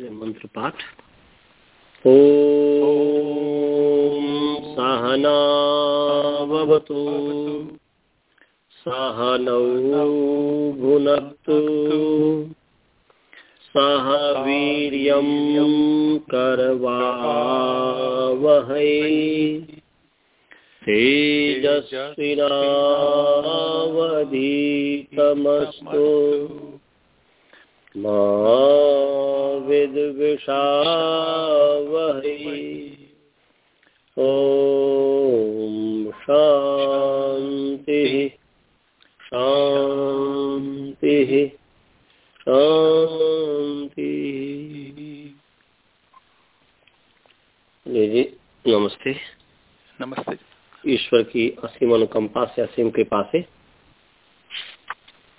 मंत्र पाठ ॐ सहनावतु सहनौ भुनक्तु। सह वीर्यं करवावहै। तेजस्विनावधीतमस्तु। मा विद्विषावहै। ॐ शान्तिः शान्तिः शान्तिः। जी नमस्ते। नमस्ते। ईश्वर की असीम अनुकंपा से असीम कृपा से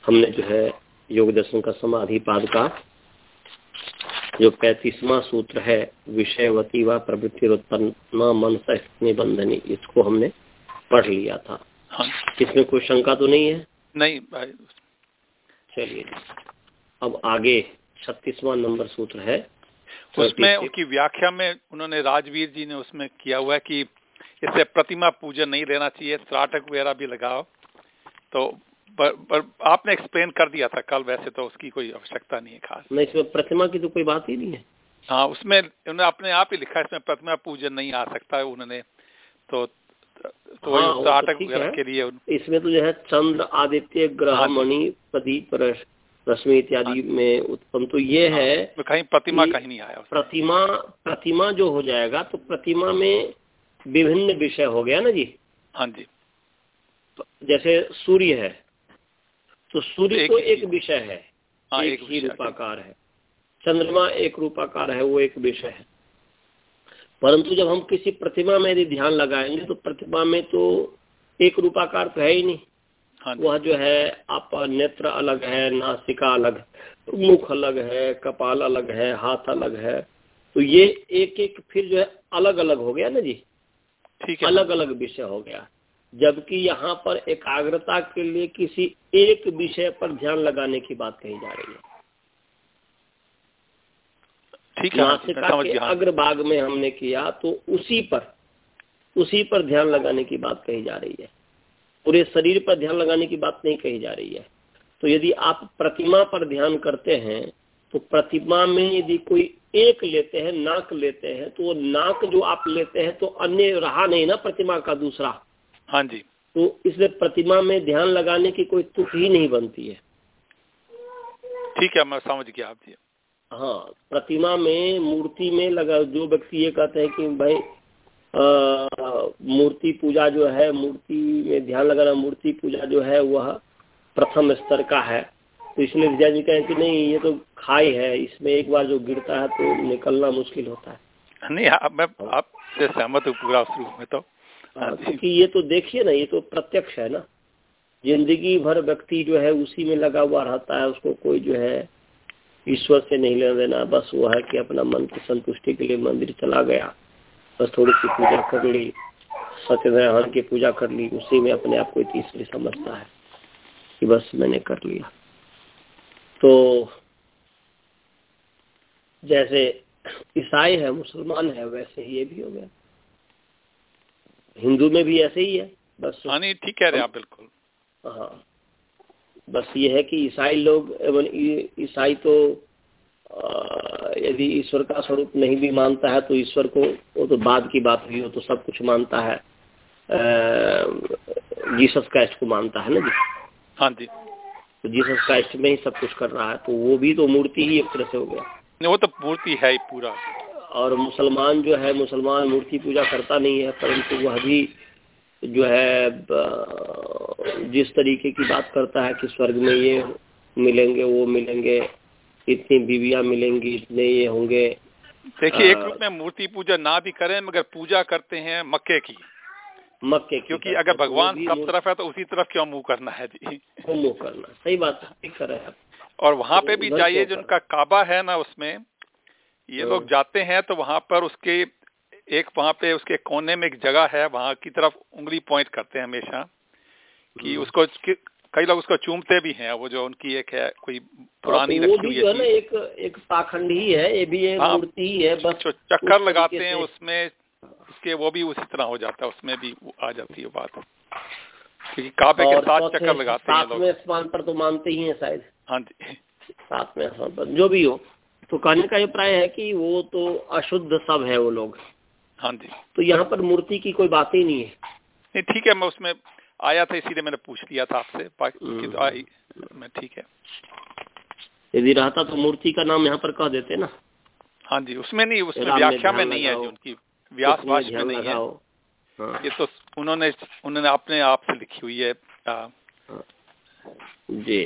हमने जो है योग दर्शन का समाधि पाद का जो पैतीसवा सूत्र है विषयवती व प्रवृत्ति उत्पन्न मन निबंधनी इसको हमने पढ़ लिया था। हाँ। इसमें कोई शंका तो नहीं है? नहीं भाई। चलिए। अब आगे छत्तीसवा नंबर सूत्र है। उसमें उनकी व्याख्या में उन्होंने राजवीर जी ने उसमें किया हुआ है कि इससे प्रतिमा पूजन नहीं लेना चाहिए त्राटक वगैरह भी लगाओ। तो पर, पर आपने एक्सप्लेन कर दिया था कल वैसे तो उसकी कोई आवश्यकता नहीं है खास। नहीं इसमें प्रतिमा की तो कोई बात ही नहीं है। हाँ उसमें उन्होंने अपने आप ही लिखा है इसमें प्रतिमा पूजन नहीं आ सकता है उन्होंने। तो तो हाँ, तो ठीक वगैरह के लिए उन- इसमें तो जो है चंद्र आदित्य ग्रह हाँ मणि प्रदीप रश्मि इत्यादि में उत्पन्न। तो ये है में कहीं प्रतिमा कहीं नहीं आया प्रतिमा प्रतिमा जो हो जाएगा तो प्रतिमा में विभिन्न विषय हो गया ना जी? हाँ जी। जैसे सूर्य है तो सूर्य तो एक विषय है। हाँ एक एक ही रूपाकार है। चंद्रमा एक रूपाकार है वो एक विषय है। परंतु जब हम किसी प्रतिमा में यदि ध्यान लगाएँगे तो प्रतिमा में तो एक रूपाकार तो है ही नहीं। हाँ वह जो है आप नेत्र अलग है नासिका अलग है मुख अलग है कपाल अलग है हाथ अलग है तो ये एक एक फिर जो है अलग अलग हो गया ना जी? ठीक है। अलग अलग विषय हो गया। जबकि यहाँ पर एकाग्रता के लिए किसी एक विषय पर ध्यान लगाने की बात कही जा रही है। ठीक है के। अग्रभाग में हमने किया तो उसी पर उसी पर ध्यान लगाने की बात कही जा रही है। पूरे शरीर पर ध्यान लगाने की बात नहीं कही जा रही है। तो यदि आप प्रतिमा पर ध्यान करते हैं तो प्रतिमा में यदि कोई एक लेते हैं नाक लेते हैं तो वो नाक जो आप लेते हैं तो अन्य रहा नहीं ना प्रतिमा का दूसरा। हाँ जी। तो इसलिए प्रतिमा में ध्यान लगाने की कोई तुक ही नहीं बनती है। ठीक है मैं समझ गया आप जी। हाँ प्रतिमा में मूर्ति में लगा जो व्यक्ति ये कहते हैं कि भाई मूर्ति पूजा जो है मूर्ति में ध्यान लगाना मूर्ति पूजा जो है वह प्रथम स्तर का है। तो इसलिए विजय जी कहें कि नहीं ये तो खाई है इसमें एक बार जो गिरता है तो निकलना मुश्किल होता है। नहीं आप मैं आपसे सहमत हूँ पूरा रूप में तो। क्योंकि ये तो देखिए ना ये तो प्रत्यक्ष है ना। ज़िंदगी भर व्यक्ति जो है उसी में लगा हुआ रहता है उसको कोई जो है ईश्वर से नहीं लेना देना बस वो है कि अपना मन की संतुष्टि के लिए मंदिर चला गया। बस थोड़ी सी पूजा कर ली सत्यनारायण की पूजा कर ली उसी में अपने आप को तीसरी समझता है कि बस मैंने कर लिया। तो जैसे ईसाई है मुसलमान है वैसे ही ये भी हो गया। हिंदू में भी ऐसे ही है बस। हाँ नहीं ठीक कह रहे हैं आप बिल्कुल। हाँ। बस ये है कि ईसाई लोग एवं ईसाई तो यदि ईश्वर का स्वरूप नहीं भी मानता है तो ईश्वर को वो तो बाद की बात हुई हो तो सब कुछ मानता है। जीसस क्राइस्ट को मानता है ना जी? हाँ जी। तो जीसस क्राइस्ट में ही सब कुछ कर रहा है तो वो भी तो मूर्ति ही एक तरह से हो गया। नहीं वो तो मूर्ति है ही पूरा। और मुसलमान जो है मुसलमान मूर्ति पूजा करता नहीं है परंतु वह भी जो है जिस तरीके की बात करता है कि स्वर्ग में ये मिलेंगे वो मिलेंगे इतनी बीवियाँ मिलेंगी इतने ये होंगे। देखिए एक रूप में मूर्ति पूजा ना भी करें मगर पूजा करते हैं मक्के की। मक्के की क्योंकि अगर तो भगवान सब तरफ़ है तो उसी तरफ़ क्यों मुँह करना है जी? मुँह करना सही बात है और वहाँ पे भी जाइए क्यों जो उनका काबा है ना उसमें ये हाँ। लोग जाते हैं तो वहाँ पर उसके एक वहाँ पे उसके कोने में एक जगह है वहाँ की तरफ़ उंगली पॉइंट करते हैं हमेशा कि हम्म। उसको कि कई लोग उसको चूमते भी हैं वो जो उनकी एक है कोई हाँ, पुरानी तो वो भी है ना एक एक पाखंड ही है ये भी एक हाँ, मूर्ति ही है बस चक्कर लगाते हैं उसमें उसके वो भी उसी तरह हो जाता है उसमें भी आ जाती है बात। क्योंकि काबे के साथ चक्कर लगाते हैं लोग। स्थान पर तो मानते ही हैं शायद। हाँ जी। सातवें स्थान पर जो भी हो। तो कहने का अभिप्राय है कि वो तो अशुद्ध सब है वो लोग। हाँ जी। तो यहाँ पर मूर्ति की कोई बात ही नहीं है। नहीं ठीक है मैं उसमें आया था इसीलिए मैंने पूछ लिया था आपसे। बाकी तो मैं ठीक है। यदि रहता तो मूर्ति का नाम यहाँ पर कह देते ना। हाँ जी उसमें नहीं उसमें व्याख्या में नहीं है उनकी व्यास भाषा में नहीं है। हाँ। ये तो उन्होंने उन्होंने अपने आप से लिखी हुई है हाँ। जी।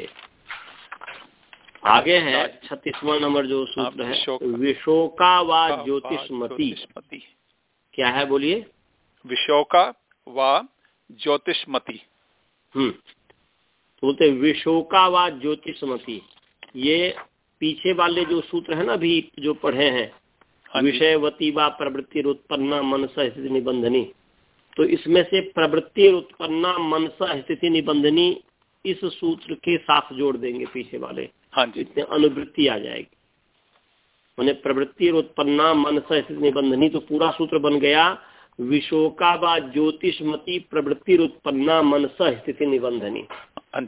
आगे है। छत्तीसवा नंबर जो सूत्र है विशोका व ज्योतिषमती। क्या है बोलिए? विशोका व ज्योतिषमती। हम्म। तो बोलते विशोका व ज्योतिषमती। ये पीछे वाले जो सूत्र है ना अभी जो पढ़े हैं हाँ विषयवती व प्रवृत्ति उत्पन्ना मनसा स्थिति निबंधनी। तो इसमें से प्रवृत्ति उत्पन्ना मनसा स्थिति निबंधनी इस सूत्र के साथ जोड़ देंगे पीछे वाले। हाँ जी। इसमें अनुवृत्ति आ जाएगी। मैंने प्रवृत्ति और उत्पन्ना मनसा स्थिति निबंधनी तो पूरा सूत्र बन गया विशोका व ज्योतिषमती प्रवृत्ति उत्पन्ना मनसा स्थिति निबंधनी हाँ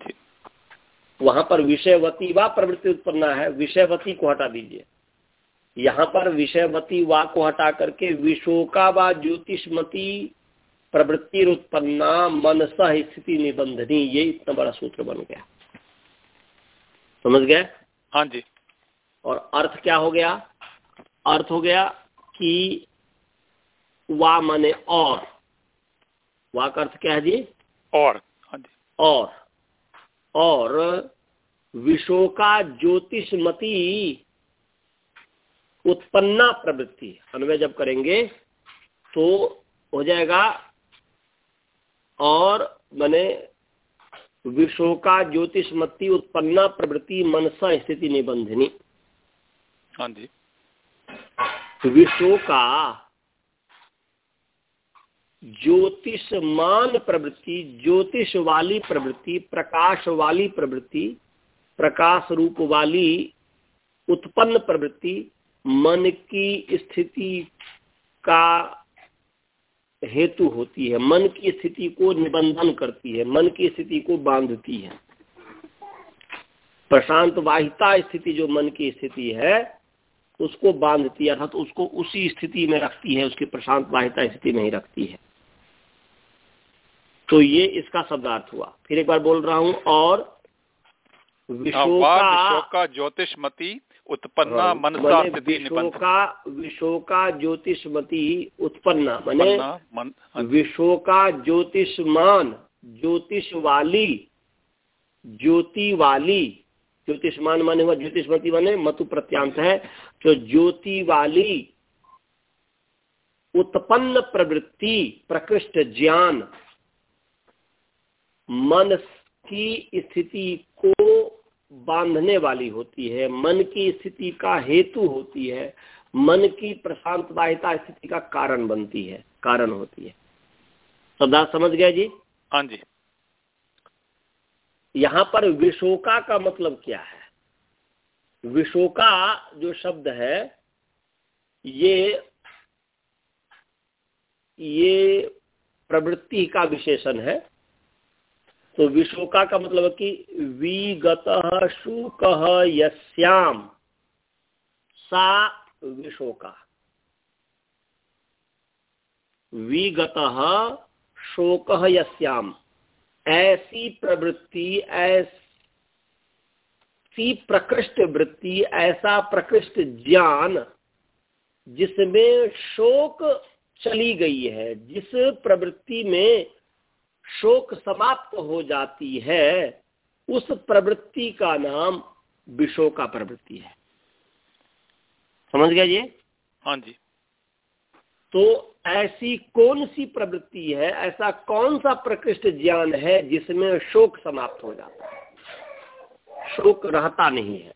वहाँ पर विषयवती व प्रवृत्ति उत्पन्ना है विषयवती को हटा दीजिए। यहाँ पर विषयवती वा को हटा करके विशोका व ज्योतिषमती प्रवृत्ति उत्पन्ना मनस स्थिति निबंधनी ये इतना बड़ा सूत्र बन गया। समझ गए? हाँ जी। और अर्थ क्या हो गया? अर्थ हो गया कि वा माने और। वा का अर्थ क्या है जी? और। हाँ जी। और। और विशोका ज्योतिषमती उत्पन्ना प्रवृत्ति। अन्वय जब करेंगे तो हो जाएगा और मैंने विशोका ज्योतिषमती उत्पन्ना प्रवृत्ति मनसा स्थिति निबंधनी। हाँ जी। विशोका ज्योतिषमान प्रवृत्ति ज्योतिष वाली प्रवृत्ति प्रकाश वाली प्रवृत्ति प्रकाश रूप वाली उत्पन्न प्रवृत्ति मन की स्थिति का हेतु होती है। मन की स्थिति को निबंधन करती है। मन की स्थिति को बांधती है। प्रशांत वाहिता स्थिति जो मन की स्थिति है उसको बांधती है अर्थात उसको उसी स्थिति में रखती है उसकी प्रशांत वाहिता स्थिति में ही रखती है। तो ये इसका शब्दार्थ हुआ। फिर एक बार बोल रहा हूँ और विशोका ज्योतिषमती उत्पन्ना मनसा विशोका विशोका ज्योतिषमती उत्पन्ना। मने हाँ विशोका ज्योतिषमान ज्योतिष वाली ज्योति वाली ज्योतिषमान माने हुआ ज्योतिषमती माने मतु प्रत्यांत है। तो ज्योति वाली उत्पन्न प्रवृत्ति प्रकृष्ट ज्ञान मन की स्थिति को बांधने वाली होती है मन की स्थिति का हेतु होती है मन की प्रशांत वाहिता स्थिति का कारण बनती है कारण होती है। सदा समझ गए जी? हाँ जी। यहाँ पर विशोका का मतलब क्या है? विशोका जो शब्द है ये ये प्रवृत्ति का विशेषण है। तो विशोका का मतलब है कि विगत शुक यश्याम सा विशोका। विगत शोक यश्याम ऐसी प्रवृत्ति, ऐसी प्रकृष्ट वृत्ति, ऐसा प्रकृष्ट ज्ञान जिसमें शोक चली गई है, जिस प्रवृत्ति में शोक समाप्त हो जाती है उस प्रवृत्ति का नाम विशोका प्रवृत्ति है। समझ गया ये हाँ जी। तो ऐसी कौन सी प्रवृत्ति है ऐसा कौन सा प्रकृष्ट ज्ञान है जिसमें शोक समाप्त हो जाता है? शोक रहता नहीं है।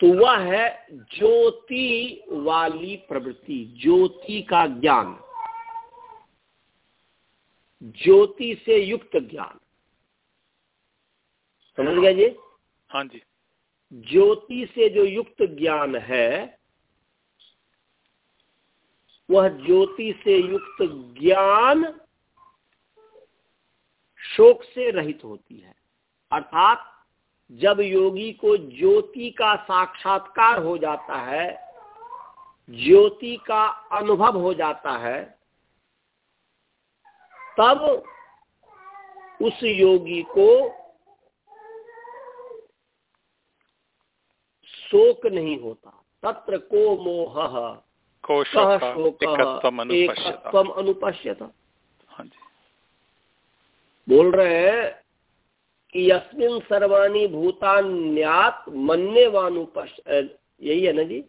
तो वह है ज्योति वाली प्रवृत्ति ज्योति का ज्ञान। ज्योति से युक्त ज्ञान। समझ गया जी? हाँ जी। ज्योति से जो युक्त ज्ञान है वह ज्योति से युक्त ज्ञान शोक से रहित होती है। अर्थात जब योगी को ज्योति का साक्षात्कार हो जाता है ज्योति का अनुभव हो जाता है तब उस योगी को शोक नहीं होता। तत्र को मोह। अनुपश्यत। हाँ बोल रहे हैं कि यस्मिन सर्वाणी भूतान्यात मन्ने वानुपश्य यही है ना जी?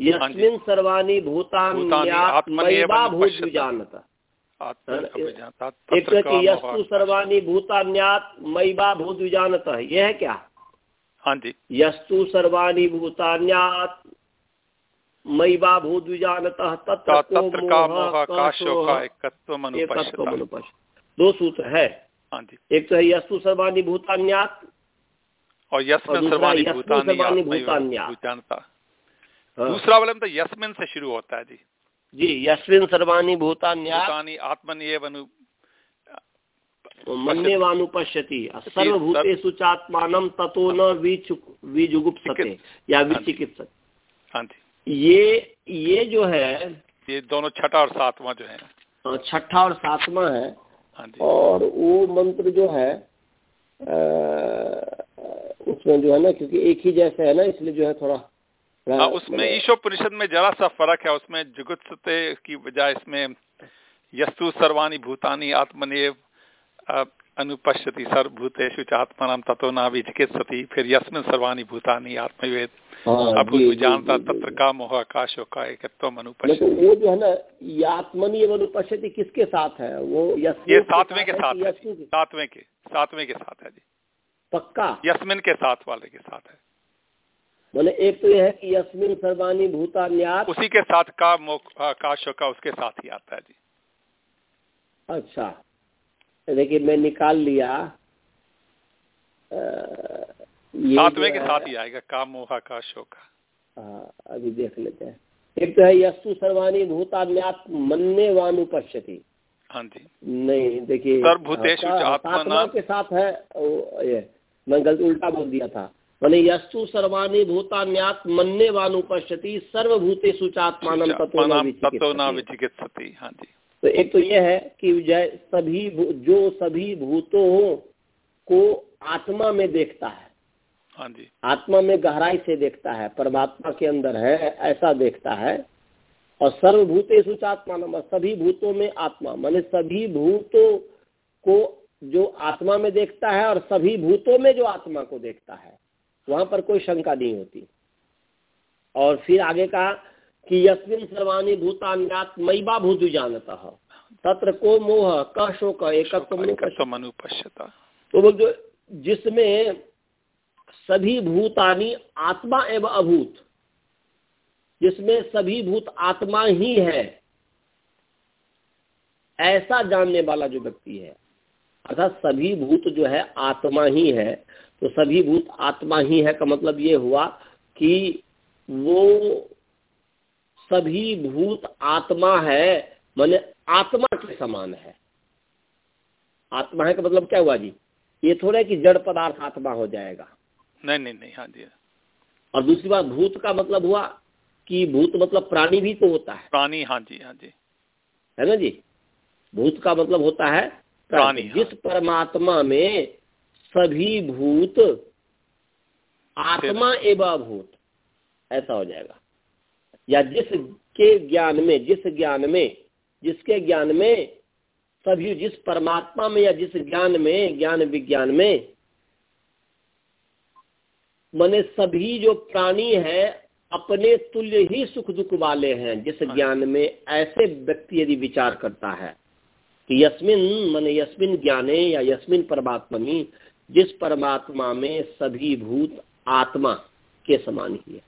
यस्मिन सर्वाणी भूतान्यात मैवा भूत जानता यस्तु सर्वाणी भूतान्यात मैवा भूत विजानत है। यह है क्या? हाँ जी। यस्तु सर्वाणी भूतान्यात मैवा भूत विजानत दो सूत्र है। हाँ एक तो है यस्तु सर्वाणी भूतान्यात और यस्मिन सर्वाणी भूतान्यात हाँ। दूसरा वाले में तो यस्मिन से शुरू होता है जी। जी यस्विन सर्वाणी भूतान्यात भूतानी आत्मनियवनु। मन्यवानुपश्यति सर्वभूतेषु चात्मानम ततो न विजुगुप्सते या विचिकित्सते। ये ये जो है ये दोनों छठा और सातवां जो है। छठा और सातवां है हाँ और वो मंत्र जो है आ, उसमें जो है ना क्योंकि एक ही जैसे है ना इसलिए जो है थोड़ा हाँ उसमें ईशो परिषद में जरा सा फ़र्क है उसमें जुगुत्सते की बजाय इसमें यस्तु सर्वाणी भूतानी आत्मनेव अनुपश्यति सर्वभूतेषु च आत्मा ततो ना विचिकित्सति फिर यस्मिन सर्वाणी भूतानी आत्मवेद। हाँ, अभूत जानता तत्र का मोह आकाशो का एकत्व अनुपश्यति। वो जो है ना आत्मनीय अनुपश्यति किसके साथ है? वो ये सातवें के साथ सातवें के सातवें के साथ है जी। पक्का? यस्मिन के साथ वाले के साथ है। मैंने एक तो यह है कि यस्मिन सर्वानी भूतान्यात। उसी के साथ का काश का उसके साथ ही आता है जी। अच्छा। देखिए मैं निकाल लिया। सातवें के साथ ही आएगा काम मोहा का शोक हाँ अभी देख लेते हैं। एक तो है यस्तु सर्वानी भूतान्यात मन्ने वानुपश्यति। हाँ जी। नहीं देखिए सर्वभूतेषु आत्मा के साथ है ओ, ये मैं गलत उल्टा बोल दिया था। मैंने यस्तु सर्वाणी भूतान्यात मन्ने वानुपश्यति सर्वभूते सुचात्मान हाँ जी। तो एक तो यह है कि जय सभी जो सभी भूतों को आत्मा में देखता है हाँ जी। आत्मा में गहराई से देखता है परमात्मा के अंदर है ऐसा देखता है और सर्वभूते सुचात्मा सभी भूतों में आत्मा माने सभी भूतों को जो आत्मा में देखता है और सभी भूतों में जो आत्मा को देखता है। वहाँ पर कोई शंका नहीं होती। और फिर आगे कहा कि यस्मिन सर्वाणी भूतान्यात मैबा भूत जानता। तत्र को मोह क शोक एक तो बोल जो जिसमें सभी भूतानी आत्मा एवं अभूत जिसमें सभी भूत आत्मा ही है ऐसा जानने वाला जो व्यक्ति है। अर्थात सभी भूत जो है आत्मा ही है। तो सभी भूत आत्मा ही है का मतलब ये हुआ कि वो सभी भूत आत्मा है माने आत्मा के समान है। आत्मा है का मतलब क्या हुआ जी? ये थोड़ा है कि जड़ पदार्थ आत्मा हो जाएगा। नहीं नहीं नहीं हाँ जी और दूसरी बात भूत का मतलब हुआ कि भूत मतलब प्राणी भी तो होता है। प्राणी हाँ जी हाँ जी। है ना जी? भूत का मतलब होता है जिस हाँ। परमात्मा में सभी भूत आत्मा एवं भूत ऐसा हो जाएगा या जिसके ज्ञान में जिस ज्ञान में जिसके ज्ञान में सभी जिस परमात्मा में या जिस ज्ञान में ज्ञान विज्ञान में मने सभी जो प्राणी है अपने तुल्य ही सुख दुख वाले हैं जिस हाँ। ज्ञान में ऐसे व्यक्ति यदि विचार करता है कि यस्मिन मन यस्मिन ज्ञाने या यस्मिन परमात्मनी जिस परमात्मा में सभी भूत आत्मा के समान ही है।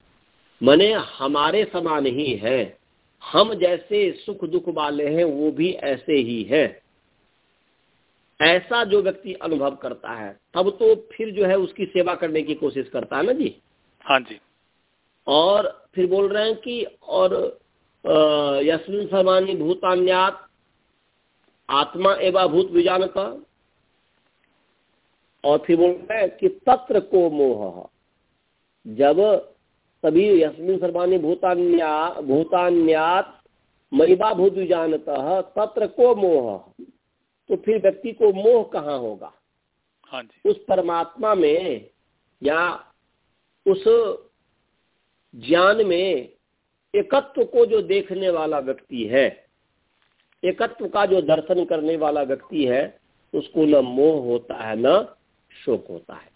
मने हमारे समान ही है। हम जैसे सुख दुख वाले हैं वो भी ऐसे ही है। ऐसा जो व्यक्ति अनुभव करता है तब तो फिर जो है उसकी सेवा करने की कोशिश करता है ना जी? हाँ जी। और फिर बोल रहे हैं कि और यशमिन सर्वानी भूतान्यात आत्मा एवं भूत विजानता और फिर बोल रहे हैं कि तत्र को मोह। जब तभी यशमिन सर्वानी भूतान्या भूतान्यात महिबा भूत विजानता तत्र को मोह? तो फिर व्यक्ति को मोह कहाँ होगा? हाँ जी। उस परमात्मा में या उस ज्ञान में एकत्व को जो देखने वाला व्यक्ति है एकत्व का जो दर्शन करने वाला व्यक्ति है, उसको न मोह होता है, न शोक होता है।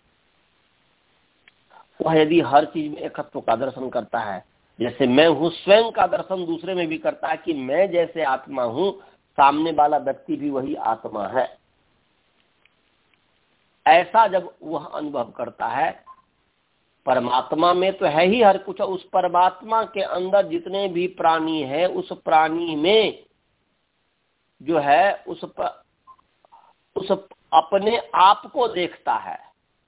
वह यदि हर चीज़ में एकत्व का दर्शन करता है, जैसे मैं हूँ, स्वयं का दर्शन दूसरे में भी करता है कि मैं जैसे आत्मा हूँ, सामने वाला व्यक्ति भी वही आत्मा है। ऐसा जब वह अनुभव करता है, परमात्मा में तो है ही हर कुछ, उस परमात्मा के अंदर जितने भी प्राणी हैं, उस प्राणी में जो है उस पर, उस अपने आप को देखता है।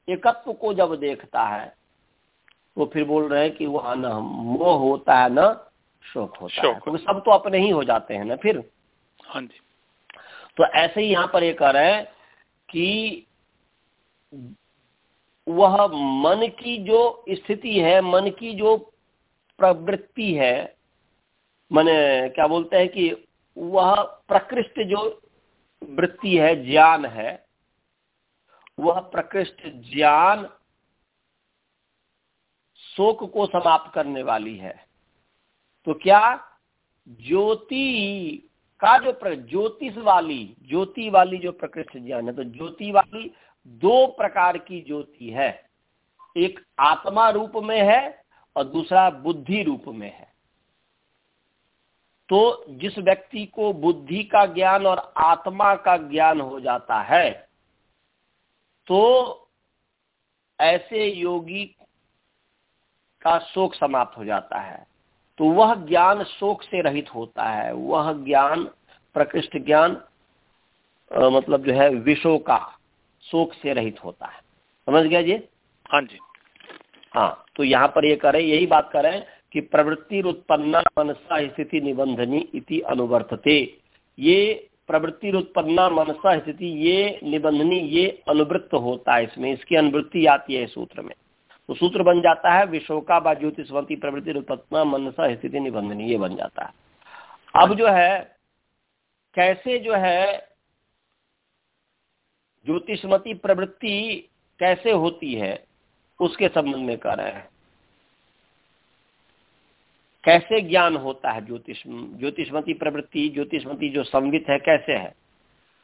एकत्व को जब देखता है तो फिर बोल रहे हैं कि वह न मोह होता है न शोक होता शोक। है क्योंकि सब तो अपने ही हो जाते हैं ना फिर। हाँ जी। तो ऐसे ही यहाँ पर ये कह रहे हैं कि वह मन की जो स्थिति है मन की जो प्रवृत्ति है मन क्या बोलते हैं कि वह प्रकृष्ट जो वृत्ति है, ज्ञान है, वह प्रकृष्ट ज्ञान शोक को समाप्त करने वाली है। तो क्या ज्योति का जो ज्योतिष वाली, ज्योति वाली जो प्रकृष्ट ज्ञान है तो ज्योति वाली दो प्रकार की ज्योति है। एक आत्मा रूप में है और दूसरा बुद्धि रूप में है। तो जिस व्यक्ति को बुद्धि का ज्ञान और आत्मा का ज्ञान हो जाता है तो ऐसे योगी का शोक समाप्त हो जाता है। तो वह ज्ञान शोक से रहित होता है। वह ज्ञान प्रकृष्ट ज्ञान मतलब जो है विषो का शोक से रहित होता है। समझ गया जी? हाँ जी। हाँ तो यहाँ पर ये करें यही बात करें कि प्रवृत्ति उत्पन्ना मनसा स्थिति निबंधनी इति अनुवर्तते। ये प्रवृत्ति उत्पन्ना मनसा स्थिति, ये निबंधनी ये अनुवृत्त होता है इसमें। इसकी अनुवृत्ति आती है सूत्र में। तो सूत्र बन जाता है, विशोका व ज्योतिषवंती प्रवृत्ति उत्पन्ना मनसा स्थिति निबंधनी ये बन जाता है। अब जो है, कैसे जो है, ज्योतिषमती प्रवृत्ति कैसे होती है, उसके संबंध में कह रहे हैं। कैसे ज्ञान होता है ज्योतिष ज्योतिषमती प्रवृत्ति ज्योतिषमती जो संवित है कैसे है?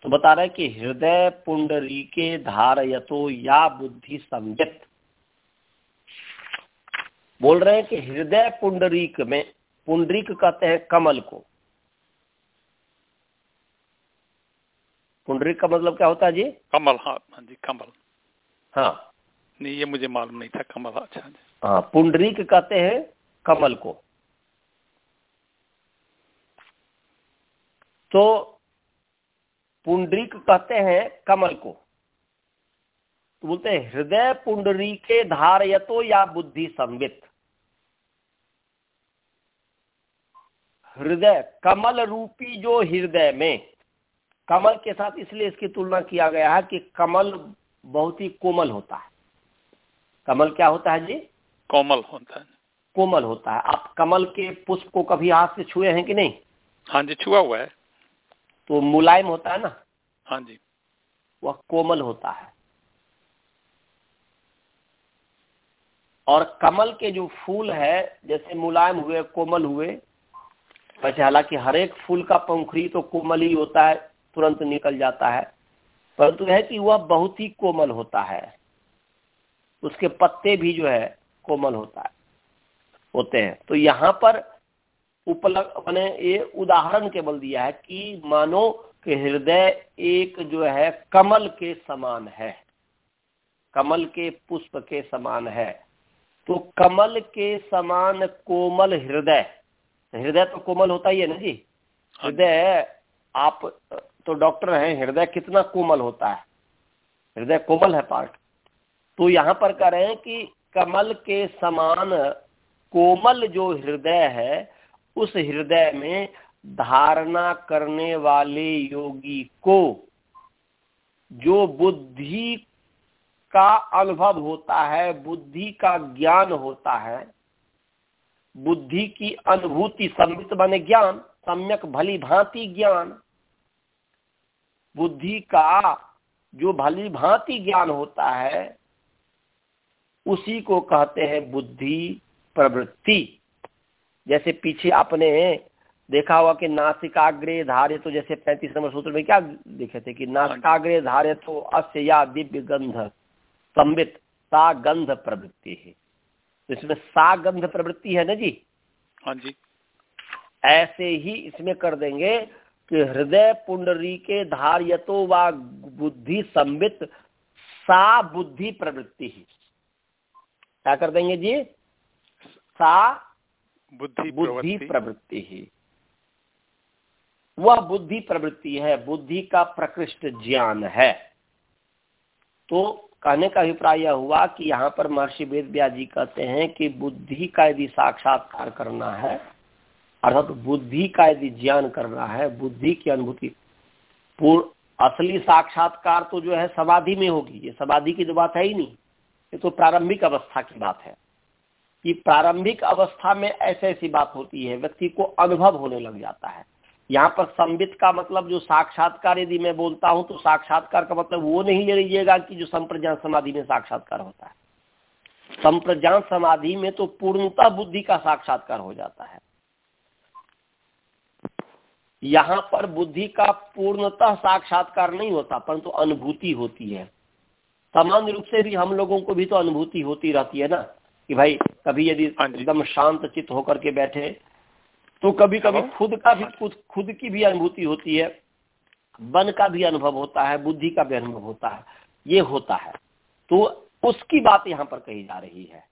तो बता रहे कि हृदय पुंडरी के धारयतो या बुद्धि संवित। बोल रहे हैं कि हृदय पुंडरीक में पुंडरीक कहते हैं कमल को। पुंडरीक का मतलब क्या होता है जी? कमल हाँ हाँ जी कमल। हाँ। नहीं ये मुझे मालूम नहीं था कमल अच्छा हाँ पुंडरीक कहते हैं कमल को। तो पुंडरीक कहते हैं कमल को। तो बोलते हैं हृदय पुंडरी के धारयतो या बुद्धि संवित। हृदय कमल रूपी जो हृदय में कमल के साथ इसलिए इसकी तुलना किया गया है कि कमल बहुत ही कोमल होता है। कमल क्या होता है जी? कोमल होता है। कोमल होता है। आप कमल के पुष्प को कभी हाथ से छुए हैं कि नहीं? हाँ जी छुआ हुआ है। तो मुलायम होता है ना? हाँ जी। वह कोमल होता है। और कमल के जो फूल है जैसे मुलायम हुए कोमल हुए वैसे हालाँकि हर एक फूल का पंखुड़ी तो कोमल ही होता है तुरंत निकल जाता है। परंतु है कि वह बहुत ही कोमल होता है। उसके पत्ते भी जो है कोमल होता है होते हैं। तो यहाँ पर उपलब्ध मैंने ये उदाहरण केवल दिया है कि मानो कि हृदय एक जो है कमल के समान है। कमल के पुष्प के समान है। तो कमल के समान कोमल हृदय हृदय तो कोमल होता ही है ना जी? हाँ। हृदय आप तो डॉक्टर है हृदय कितना कोमल होता है? हृदय कोमल है पार्ट। तो यहाँ पर कह रहे हैं कि कमल के समान कोमल जो हृदय है उस हृदय में धारणा करने वाले योगी को जो बुद्धि का अनुभव होता है, बुद्धि का ज्ञान होता है, बुद्धि की अनुभूति सम्मित बने ज्ञान, सम्यक भली भांति ज्ञान, बुद्धि का जो भली भांति ज्ञान होता है, उसी को कहते हैं बुद्धि प्रवृत्ति। जैसे पीछे आपने देखा हुआ कि नासिकाग्रे धारे तो जैसे पैंतीस नंबर सूत्र में क्या देखे थे कि नासिकाग्रे धार्य तो अस्य या दिव्य गंध संबित सा गंध प्रवृत्ति है। तो इसमें सा गंध प्रवृत्ति है ना जी? हाँ जी। ऐसे ही इसमें कर देंगे कि हृदय पुंडरी के धार्यतो व बुद्धि संबित सा बुद्धि प्रवृत्ति ही। क्या कर देंगे जी? सा बुद्धि प्रवृत्ति ही। वह बुद्धि प्रवृत्ति है, बुद्धि का प्रकृष्ट ज्ञान है। तो कहने का अभिप्राय यह हुआ कि यहाँ पर महर्षि वेद जी कहते हैं कि बुद्धि का यदि साक्षात्कार करना है, अर्थात बुद्धि का यदि ज्ञान करना है, बुद्धि की अनुभूति, पूर्ण असली साक्षात्कार तो जो है समाधि में होगी, ये समाधि की तो बात है ही नहीं, ये तो प्रारंभिक अवस्था की बात है। कि प्रारंभिक अवस्था में ऐसे ऐसी बात होती है, व्यक्ति को अनुभव होने लग जाता है। यहाँ पर संबित का मतलब जो साक्षात्कार यदि मैं बोलता हूँ तो साक्षात्कार का मतलब वो नहीं ले लीजिएगा कि जो संप्रज्ञान समाधि में साक्षात्कार होता है। संप्रज्ञान समाधि में तो पूर्णता बुद्धि का साक्षात्कार हो जाता है। यहाँ पर बुद्धि का पूर्णतः साक्षात्कार नहीं होता, परंतु तो अनुभूति होती है। सामान्य रूप से भी हम लोगों को भी तो अनुभूति होती रहती है ना। कि भाई कभी यदि हाँ एकदम शांत चित्त होकर के बैठे तो कभी कभी खुद का भी खुद खुद की भी अनुभूति होती है। मन का भी अनुभव होता है बुद्धि का भी अनुभव होता है ये होता है। तो उसकी बात यहाँ पर कही जा रही है।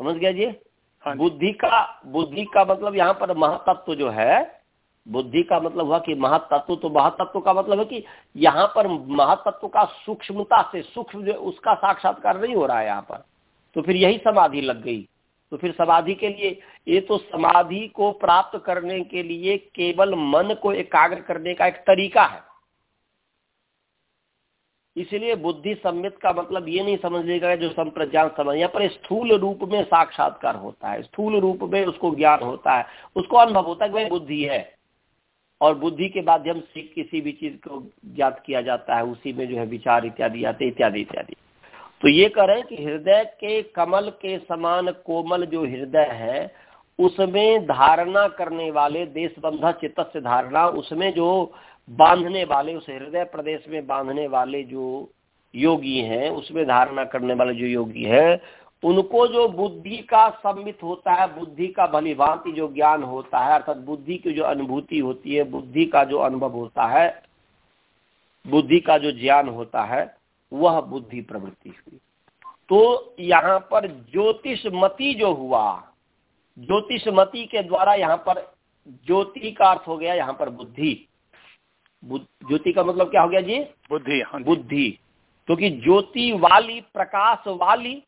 समझ गया जी? हाँ बुद्धि का बुद्धि का मतलब यहाँ पर महातत्व जो है बुद्धि का मतलब हुआ कि महातत्व तो महातत्व का मतलब है कि यहाँ पर महातत्व का सूक्ष्मता से सूक्ष्म जो उसका साक्षात्कार नहीं हो रहा है यहाँ पर। तो फिर यही समाधि लग गई। तो फिर समाधि के लिए, ये तो समाधि को प्राप्त करने के लिए केवल मन को एकाग्र करने का एक तरीका है। इसलिए बुद्धि सम्मित का मतलब ये नहीं समझ लेगा जो संप्रज्ञान समझ यहाँ पर स्थूल रूप में साक्षात्कार होता है, स्थूल रूप में उसको ज्ञान होता है, उसको अनुभव होता है कि भाई बुद्धि है। और बुद्धि के माध्यम से किसी भी चीज़ को ज्ञात किया जाता है, उसी में जो है विचार इत्यादि आते, इत्यादि इत्यादि। तो ये करें कि हृदय के कमल के समान कोमल जो हृदय है, उसमें धारणा करने वाले देश बंधा चित्त से धारणा, उसमें जो बांधने वाले, उस हृदय प्रदेश में बांधने वाले जो योगी हैं, उसमें धारणा करने वाले जो योगी है, उनको जो बुद्धि का सम्मित होता है, बुद्धि का भली भांति जो ज्ञान होता है, अर्थात बुद्धि की जो अनुभूति होती है, बुद्धि का जो अनुभव होता है, बुद्धि का जो ज्ञान होता है वह बुद्धि प्रवृत्ति हुई। तो यहाँ पर ज्योतिषमती जो हुआ ज्योतिषमती के द्वारा यहाँ पर ज्योति का अर्थ हो गया यहाँ पर बुद्धि। ज्योति का मतलब क्या हो गया जी? बुद्धि हाँ बुद्धि। क्योंकि तो ज्योति वाली प्रकाश वाली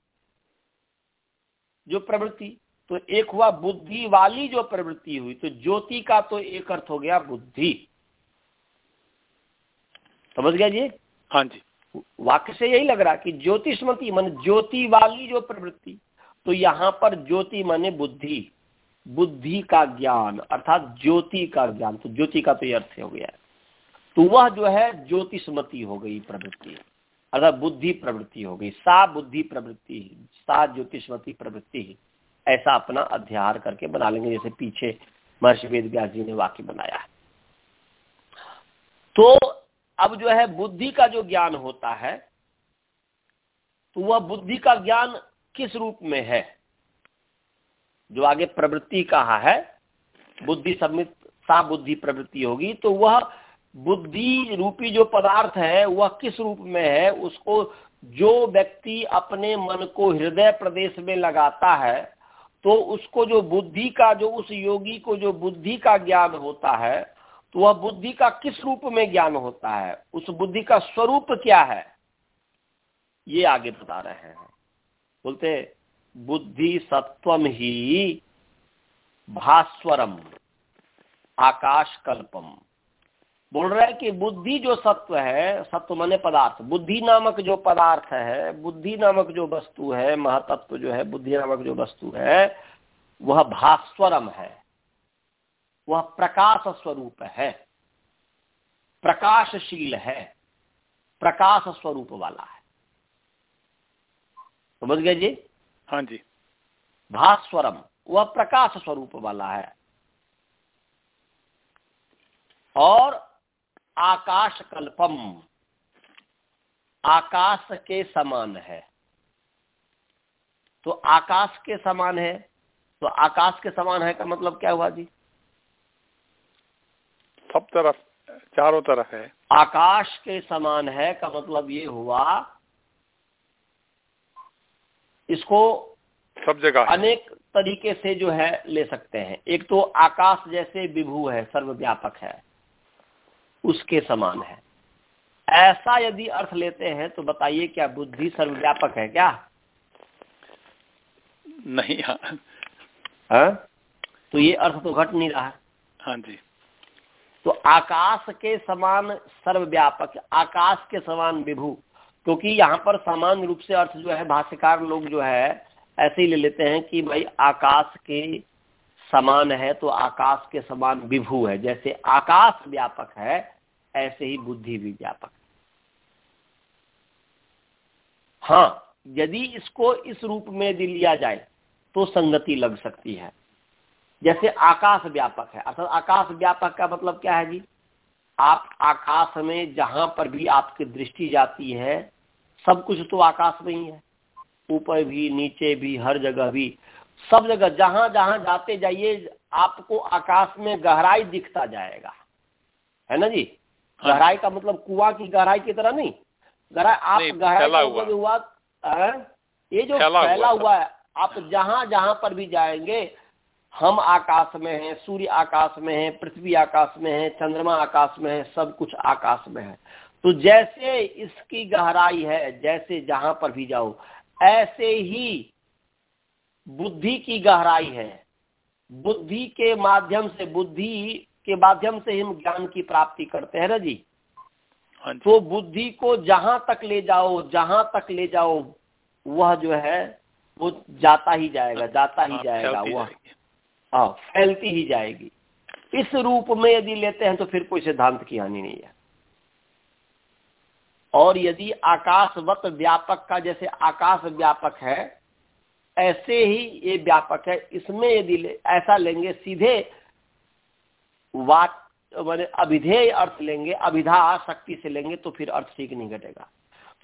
जो प्रवृत्ति तो एक हुआ बुद्धि वाली जो प्रवृत्ति हुई तो ज्योति का तो एक अर्थ हो गया बुद्धि। समझ गया जी? हाँ जी। वाक्य से यही लग रहा कि ज्योतिषमती मन ज्योति वाली जो प्रवृत्ति तो यहाँ पर ज्योति माने बुद्धि। बुद्धि का ज्ञान, अर्थात ज्योति का ज्ञान। तो ज्योति का तो अर्थ हो गया। तो वह जो है ज्योतिषमती हो गई प्रवृत्ति। अर्थात बुद्धि प्रवृत्ति हो गई। सा बुद्धि प्रवृत्ति, सा ज्योतिषमती प्रवृत्ति, ऐसा अपना अध्यार करके बना लेंगे। जैसे पीछे महर्षि वेद व्यास जी ने वाक्य बनाया है। तो अब जो है बुद्धि का जो ज्ञान होता है तो वह बुद्धि का ज्ञान किस रूप में है? जो आगे प्रवृत्ति कहा है, बुद्धि सम्मित, सा बुद्धि प्रवृत्ति होगी तो वह बुद्धि रूपी जो पदार्थ है, वह किस रूप में है, उसको जो व्यक्ति अपने मन को हृदय प्रदेश में लगाता है तो उसको जो बुद्धि का, जो उस योगी को जो बुद्धि का ज्ञान होता है तो वह बुद्धि का किस रूप में ज्ञान होता है? उस बुद्धि का स्वरूप क्या है? ये आगे बता रहे हैं। बोलते बुद्धि सत्वम ही भास्वरम आकाश कल्पम बोल रहे हैं कि बुद्धि जो सत्व है, सत्व मने पदार्थ। बुद्धि नामक जो पदार्थ है, बुद्धि नामक जो वस्तु है, महातत्व जो है, बुद्धि नामक जो वस्तु है, वह भास्वरम है। वह प्रकाश स्वरूप है। प्रकाशशील है। प्रकाश स्वरूप वाला है। समझ गए जी? हाँ जी। भास्वरम वह प्रकाश स्वरूप वाला है। और आकाश कल्पम आकाश के समान है। तो आकाश के समान है तो आकाश के समान है का मतलब क्या हुआ जी? सब तरफ़ चारों तरफ़ है। आकाश के समान है का मतलब ये हुआ इसको सब जगह अनेक तरीके से जो है ले सकते हैं। एक तो आकाश जैसे विभू है सर्वव्यापक है उसके समान है। ऐसा यदि अर्थ लेते हैं तो बताइए क्या बुद्धि सर्वव्यापक है क्या? नहीं हाँ। है? तो ये अर्थ तो घट नहीं रहा। है हाँ जी। तो आकाश के समान सर्वव्यापक, आकाश के समान विभू। क्योंकि यहाँ पर सामान्य रूप से अर्थ जो है, भाष्यकार लोग जो है, ऐसे ही ले लेते हैं कि भाई आकाश के समान है तो आकाश के समान विभू है। जैसे आकाश व्यापक है, ऐसे ही बुद्धि भी व्यापक हाँ यदि इसको इस रूप में यदि लिया जाए तो संगति लग सकती है। जैसे आकाश व्यापक है। अर्थात आकाश व्यापक का मतलब क्या है जी? आप आकाश में जहाँ पर भी आपकी दृष्टि जाती है सब कुछ तो आकाश में ही है। ऊपर भी नीचे भी हर जगह भी। सब जगह जहाँ जहाँ जाते जाइए आपको आकाश में गहराई दिखता जाएगा। है ना जी? हाँ। गहराई का मतलब कुआँ की गहराई की तरह नहीं। गहराई आप गहराई हुआ, हुआ ये जो फैला हुआ है आप जहाँ जहाँ पर भी जाएँगे हम आकाश में हैं सूर्य आकाश में है पृथ्वी आकाश में है चंद्रमा आकाश में है सब कुछ आकाश में है। तो जैसे इसकी गहराई है जैसे जहाँ पर भी जाओ ऐसे ही बुद्धि की गहराई है। बुद्धि के माध्यम से बुद्धि के माध्यम से हम ज्ञान की प्राप्ति करते हैं ना जी? हाँ तो बुद्धि को जहाँ तक ले जाओ जहाँ तक ले जाओ वह जो है वो जाता ही जाएगा जाता ही हाँ, जाएगा वह। हाँ फैलती ही जाएगी। इस रूप में यदि लेते हैं तो फिर कोई सिद्धांत की हानि नहीं है। और यदि आकाशवत व्यापक का जैसे आकाश व्यापक है ऐसे ही ये व्यापक है इसमें यदि ले, ऐसा लेंगे सीधे वाक मैंने अभिधेय अर्थ लेंगे अभिधा शक्ति से लेंगे तो फिर अर्थ ठीक नहीं घटेगा।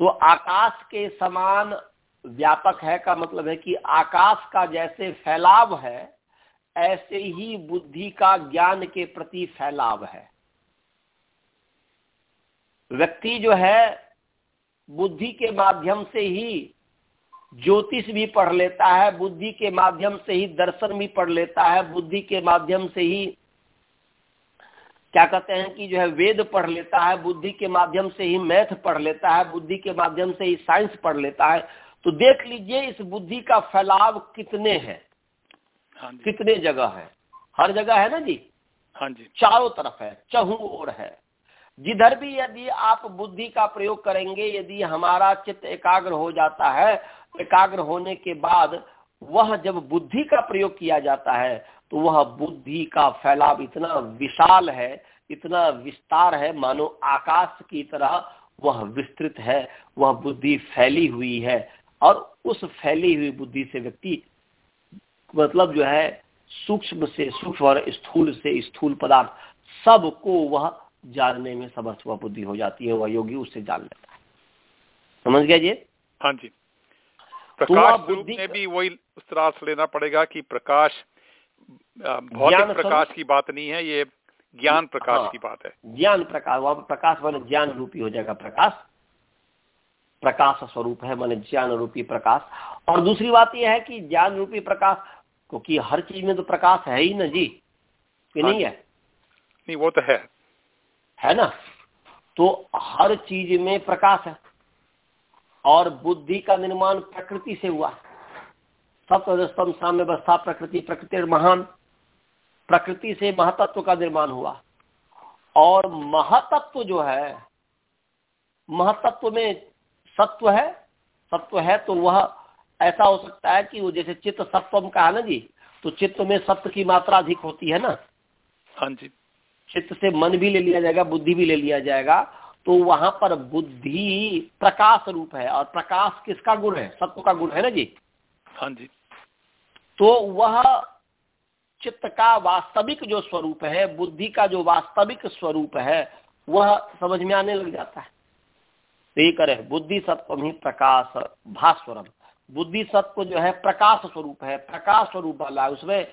तो आकाश के समान व्यापक है का मतलब है कि आकाश का जैसे फैलाव है ऐसे ही बुद्धि का ज्ञान के प्रति फैलाव है। व्यक्ति जो है, बुद्धि के माध्यम से ही ज्योतिष भी पढ़ लेता है, बुद्धि के माध्यम से ही दर्शन भी पढ़ लेता है, बुद्धि के माध्यम से ही क्या कहते हैं कि जो है, वेद पढ़ लेता है, बुद्धि के माध्यम से ही मैथ पढ़ लेता है, बुद्धि के माध्यम से ही साइंस पढ़ लेता है। तो देख लीजिए इस बुद्धि का फैलाव कितने हैं। हाँ कितने जगह है? हर जगह है ना जी? हाँ जी। चारों तरफ़ है चहु ओर है। जिधर भी यदि आप बुद्धि का प्रयोग करेंगे यदि हमारा चित्त एकाग्र हो जाता है एकाग्र होने के बाद वह जब बुद्धि का प्रयोग किया जाता है तो वह बुद्धि का फैलाव इतना विशाल है इतना विस्तार है मानो आकाश की तरह वह विस्तृत है वह बुद्धि फैली हुई है। और उस फैली हुई बुद्धि से व्यक्ति मतलब जो है सूक्ष्म से सूक्ष्म और स्थूल से स्थूल पदार्थ सबको वह जानने में समर्थ हुआ बुद्धि हो जाती है वह योगी उससे जान लेता है। समझ गया जी? हाँ जी। तो प्रकाश तो बुद्धि में भी वही उस तरह से लेना पड़ेगा कि प्रकाश भौतिक प्रकाश की बात नहीं है ये ज्ञान प्रकाश हाँ, की बात है। ज्ञान प्रकाश वहाँ प्रकाश मान ज्ञान रूपी हो जाएगा प्रकाश। प्रकाश स्वरूप है मान ज्ञान रूपी प्रकाश। और दूसरी बात यह है कि ज्ञान रूपी प्रकाश क्योंकि हर चीज़ में तो प्रकाश है ही ना जी। कि नहीं है? नहीं वो तो है। है ना? तो हर चीज़ में प्रकाश है। और बुद्धि का निर्माण प्रकृति से हुआ। सप्तम साम्य व्यवस्था प्रकृति प्रकृति महान। प्रकृति से महातत्व का निर्माण हुआ। और महातत्व जो है महातत्व में सत्व है सत्व है तो वह ऐसा हो सकता है कि वो जैसे चित्त सत्वम का है ना जी तो चित्त में सत्व की मात्रा अधिक होती है ना? हाँ जी। चित्त से मन भी ले लिया जाएगा बुद्धि भी ले लिया जाएगा तो वहाँ पर बुद्धि प्रकाश रूप है और प्रकाश किसका गुण है? सत्व का गुण है ना जी? हाँ जी। तो वह चित्त का वास्तविक जो स्वरूप है बुद्धि का जो वास्तविक स्वरूप है वह समझ में आने लग जाता है। तो ये करे बुद्धि सत्व ही प्रकाश भास्वरम। बुद्धि सत्व जो है प्रकाश स्वरूप है प्रकाश स्वरूप वाला है उसमें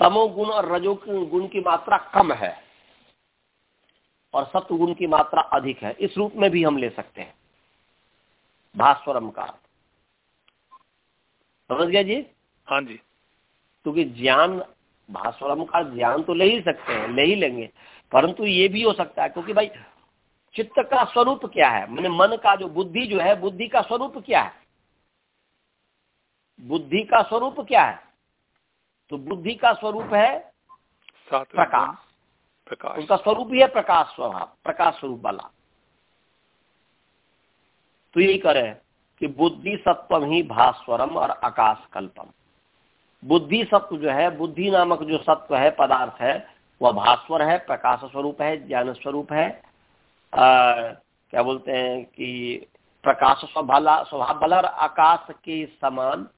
तमोगुण और रजो गुण की मात्रा कम है और सत्व गुण की मात्रा अधिक है। इस रूप में भी हम ले सकते हैं। भास्वरम का। समझ गया जी? हाँ जी। क्योंकि ज्ञान भास्वरम का ज्ञान तो ले ही सकते हैं ले ही लेंगे। परंतु ये भी हो सकता है क्योंकि भाई चित्त का स्वरूप क्या है? मैंने मन का जो बुद्धि जो है बुद्धि का स्वरूप क्या है? बुद्धि का स्वरूप क्या है? तो बुद्धि का स्वरूप है प्रकाश। प्रकाश। उनका स्वरूप ही है प्रकाश स्वभाव प्रकाश स्वरूप वाला। तो यही करे कि बुद्धि सत्वम ही भास्वरम और आकाश कल्पम। बुद्धि सत्व जो है बुद्धि नामक जो सत्व है पदार्थ है वह भास्वर है प्रकाश स्वरूप है ज्ञान स्वरूप है। आ, क्या बोलते हैं कि प्रकाश स्वभाला स्वभाव बल और आकाश के समान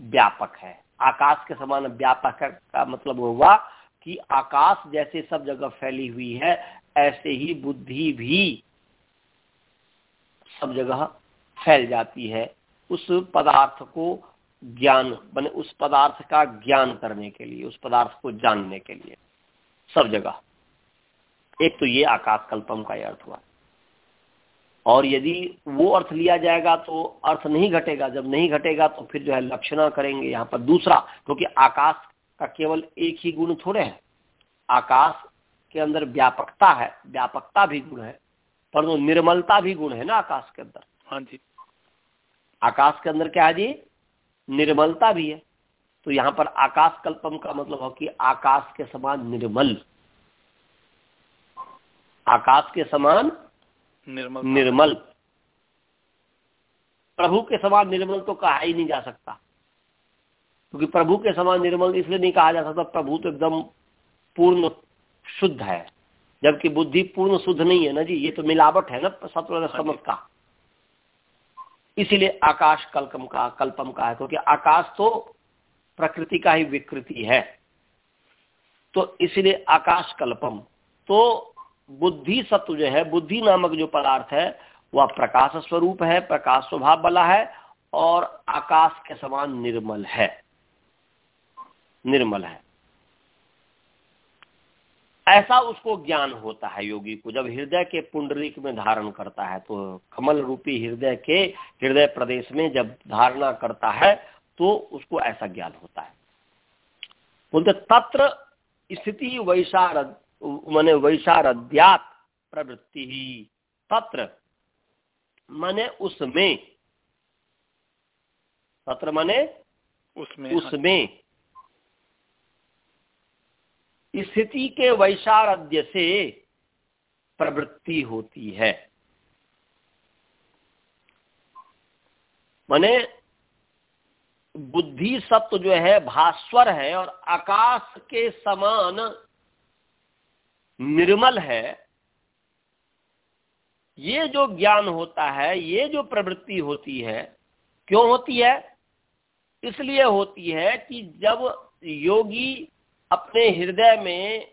व्यापक है। आकाश के समान व्यापक का मतलब हुआ कि आकाश जैसे सब जगह फैली हुई है, ऐसे ही बुद्धि भी सब जगह फैल जाती है। उस पदार्थ को ज्ञान, बने उस पदार्थ का ज्ञान करने के लिए, उस पदार्थ को जानने के लिए सब जगह। एक तो ये आकाश कल्पम का अर्थ हुआ। और यदि वो अर्थ लिया जाएगा तो अर्थ नहीं घटेगा। जब नहीं घटेगा तो फिर जो है लक्षणा करेंगे यहाँ पर दूसरा क्योंकि तो आकाश का केवल एक ही गुण थोड़े है। आकाश के अंदर व्यापकता है व्यापकता भी गुण है परंतु निर्मलता भी गुण है ना आकाश के अंदर। हाँ जी। आकाश के अंदर क्या है जी? निर्मलता भी है। तो यहाँ पर आकाश कल्पम का मतलब हो कि आकाश के समान निर्मल। आकाश के समान निर्मल निर्मल। प्रभु के समान निर्मल तो कहा ही नहीं जा सकता। क्योंकि प्रभु के समान निर्मल इसलिए नहीं कहा जा सकता प्रभु तो एकदम पूर्ण शुद्ध है। जबकि बुद्धि पूर्ण शुद्ध नहीं है ना जी ये तो मिलावट है ना सत्व समझ का। इसीलिए आकाश कल्पम का कल्पम का है क्योंकि आकाश तो प्रकृति का ही विकृति है। तो इसलिए आकाश कल्पम। तो बुद्धि सत्व जो है, बुद्धि नामक जो पदार्थ है, वह प्रकाश स्वरूप है, प्रकाश स्वभाव वाला है और आकाश के समान निर्मल है। निर्मल है। ऐसा उसको ज्ञान होता है योगी को। जब हृदय के पुंडरीक में धारण करता है तो कमल रूपी हृदय के हृदय प्रदेश में जब धारणा करता है तो उसको ऐसा ज्ञान होता है। बोलते तत्र स्थिति वैशारद मैंने वैशारद्यात प्रवृत्ति ही। तत्र माने उसमें तत्र माने उसमें उसमें। स्थिति के वैशारद्य से प्रवृत्ति होती है। माने बुद्धि सत्व जो है भास्वर है और आकाश के समान निर्मल है, ये जो ज्ञान होता है, ये जो प्रवृत्ति होती है, क्यों होती है? इसलिए होती है कि जब योगी अपने हृदय में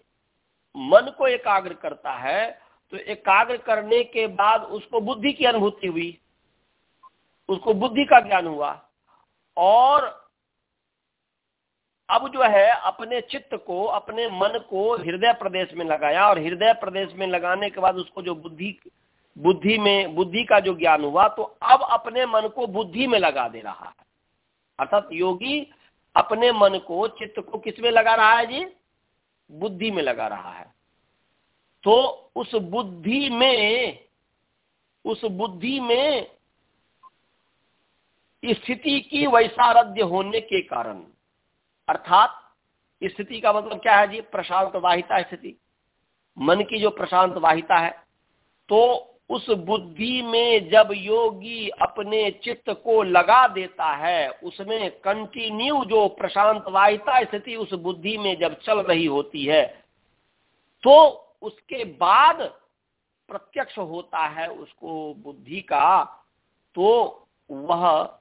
मन को एकाग्र करता है तो एकाग्र करने के बाद उसको बुद्धि की अनुभूति हुई, उसको बुद्धि का ज्ञान हुआ, और अब जो है, अपने चित्त को, अपने मन को हृदय प्रदेश में लगाया और हृदय प्रदेश में लगाने के बाद उसको जो बुद्धि बुद्धि में, बुद्धि का जो ज्ञान हुआ तो अब अपने मन को बुद्धि में लगा दे रहा है। अर्थात योगी अपने मन को, चित्त को किसमें लगा रहा है जी? बुद्धि में लगा रहा है। तो उस बुद्धि में, उस बुद्धि में स्थिति की वैसारध्य होने के कारण अर्थात स्थिति का मतलब क्या है जी? प्रशांत वाहिता स्थिति। मन की जो प्रशांत वाहिता है तो उस बुद्धि में जब योगी अपने चित्त को लगा देता है, उसमें कंटिन्यू जो प्रशांत वाहिता स्थिति उस बुद्धि में जब चल रही होती है तो उसके बाद प्रत्यक्ष होता है उसको बुद्धि का तो वह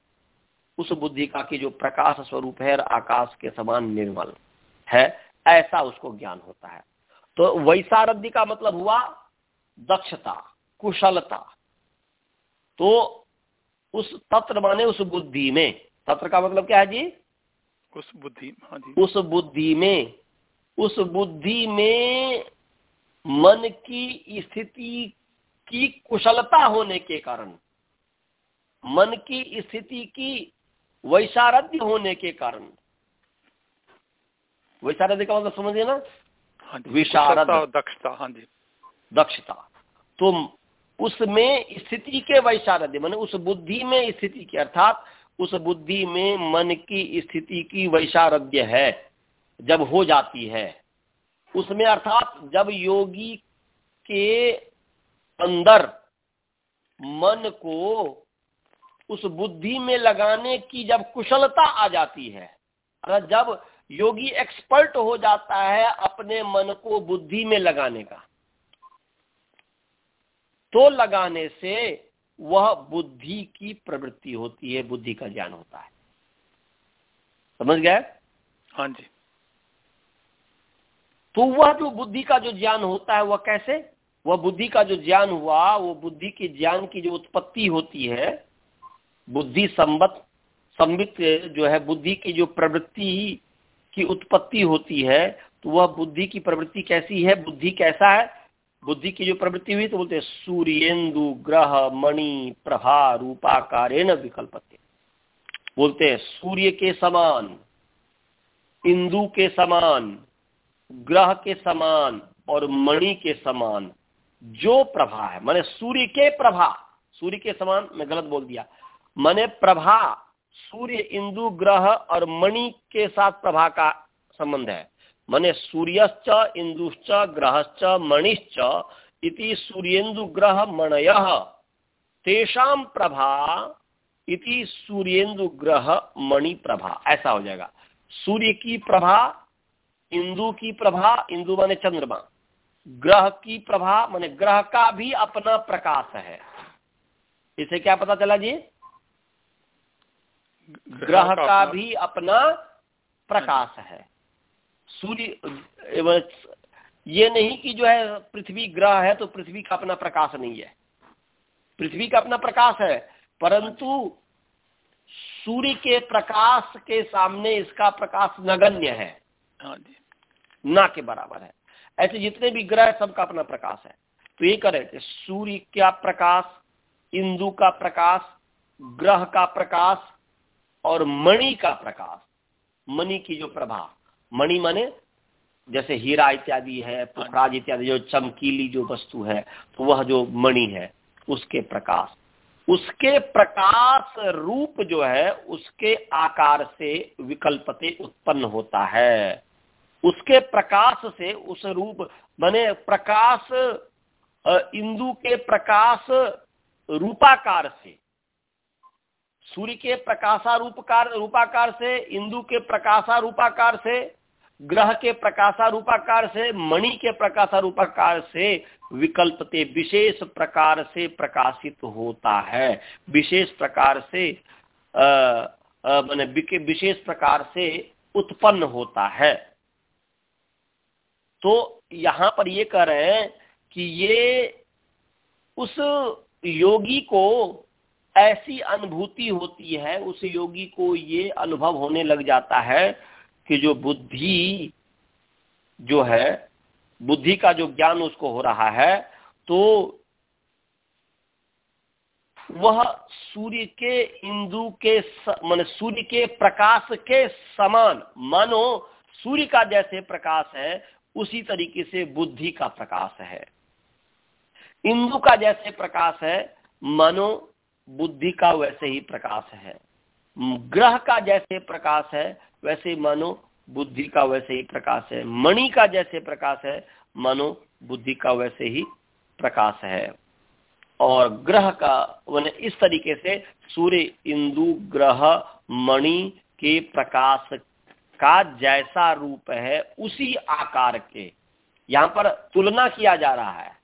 उस बुद्धि का की जो प्रकाश स्वरूप है आकाश के समान निर्मल है ऐसा उसको ज्ञान होता है। तो वैसारध्य का मतलब हुआ दक्षता कुशलता। तो उस तत्र माने उस बुद्धि में। तत्र का मतलब क्या है जी? उस बुद्धि हाँ जी। उस बुद्धि में उस बुद्धि में मन की स्थिति की कुशलता होने के कारण मन की स्थिति की वैशारध्य होने के कारण। वैशारध्य का मतलब समझिए ना? हाँ विशारद। दक्षता हाँ जी। दक्षता। तो उसमें स्थिति के वैशारध्य मान उस बुद्धि में स्थिति की अर्थात उस बुद्धि में मन की स्थिति की वैशारध्य है जब हो जाती है। उसमें अर्थात जब योगी के अंदर मन को उस बुद्धि में लगाने की जब कुशलता आ जाती है अर्थात जब योगी एक्सपर्ट हो जाता है अपने मन को बुद्धि में लगाने का तो लगाने से वह बुद्धि की प्रवृत्ति होती है बुद्धि का ज्ञान होता है। समझ गए? हाँ जी। तो वह जो बुद्धि का जो ज्ञान होता है वह कैसे? वह बुद्धि का जो ज्ञान हुआ वो बुद्धि के ज्ञान की जो उत्पत्ति होती है बुद्धि संबत, संबित, जो है, बुद्धि की जो प्रवृत्ति की उत्पत्ति होती है तो वह बुद्धि की प्रवृत्ति कैसी है? बुद्धि कैसा है? बुद्धि की जो प्रवृत्ति हुई तो बोलते हैं सूर्येन्दु ग्रह मणि प्रभा रूपाकारेण विकल्पते। बोलते हैं, सूर्य के समान, इंदु के समान, ग्रह के समान और मणि के समान, जो प्रभा है। माने सूर्य के प्रभा, सूर्य के समान, मैं गलत बोल दिया माने प्रभा, सूर्य, इंदु ग्रह और मणि के साथ प्रभा का संबंध है। मने सूर्यश्च, इंदुश्च, ग्रहश्च, मणिश्च इति सूर्येन्दु ग्रह मणय। तेषाम प्रभा इति सूर्येन्दु ग्रह मणि प्रभा। ऐसा हो जाएगा। सूर्य की प्रभा, इंदु की प्रभा, इंदु माने चंद्रमा। ग्रह की प्रभा माने ग्रह का भी अपना प्रकाश है। इसे क्या पता चला जी? ग्रह का भी अपना प्रकाश है। सूर्य ये नहीं कि जो है पृथ्वी ग्रह है तो पृथ्वी का अपना प्रकाश नहीं है। पृथ्वी का अपना प्रकाश है परंतु सूर्य के प्रकाश के सामने इसका प्रकाश नगण्य है। हाँ ना के बराबर है। ऐसे जितने भी ग्रह सबका अपना प्रकाश है। तो ये करें सूर्य का प्रकाश इंदु का प्रकाश ग्रह का प्रकाश और मणि का प्रकाश, मणि की जो प्रभा, मणि माने जैसे हीरा इत्यादि है, पुखराज इत्यादि, जो चमकीली जो वस्तु है तो वह जो मणि है, उसके प्रकाश। उसके प्रकाश रूप जो है, उसके आकार से विकल्पते उत्पन्न होता है। उसके प्रकाश से उस रूप, माने प्रकाश इंदु के प्रकाश रूपाकार से। सूर्य के प्रकाशारूपकार, रूपाकार से, इंदु के प्रकाशारूपाकार से, ग्रह के प्रकाशारूपाकार से, मणि के प्रकाशारूपाकार से विकल्पते विशेष प्रकार से प्रकाशित होता है। विशेष प्रकार से मैंने विशेष प्रकार से उत्पन्न होता है। तो यहाँ पर ये कह रहे हैं कि ये उस योगी को ऐसी अनुभूति होती है, उस योगी को ये अनुभव होने लग जाता है कि जो बुद्धि जो है, बुद्धि का जो ज्ञान उसको हो रहा है तो वह सूर्य के इंदु के मान सूर्य के प्रकाश के समान, मानो सूर्य का जैसे प्रकाश है, उसी तरीके से बुद्धि का प्रकाश है। इंदु का जैसे प्रकाश है, मनो बुद्धि का वैसे ही प्रकाश है। ग्रह का जैसे प्रकाश है, वैसे मनो बुद्धि का वैसे ही प्रकाश है। मणि का जैसे प्रकाश है, मनो बुद्धि का वैसे ही प्रकाश है। और ग्रह का इस तरीके से सूर्य, इंदु, ग्रह, मणि के प्रकाश का जैसा रूप है, उसी आकार के। यहाँ पर तुलना किया जा रहा है।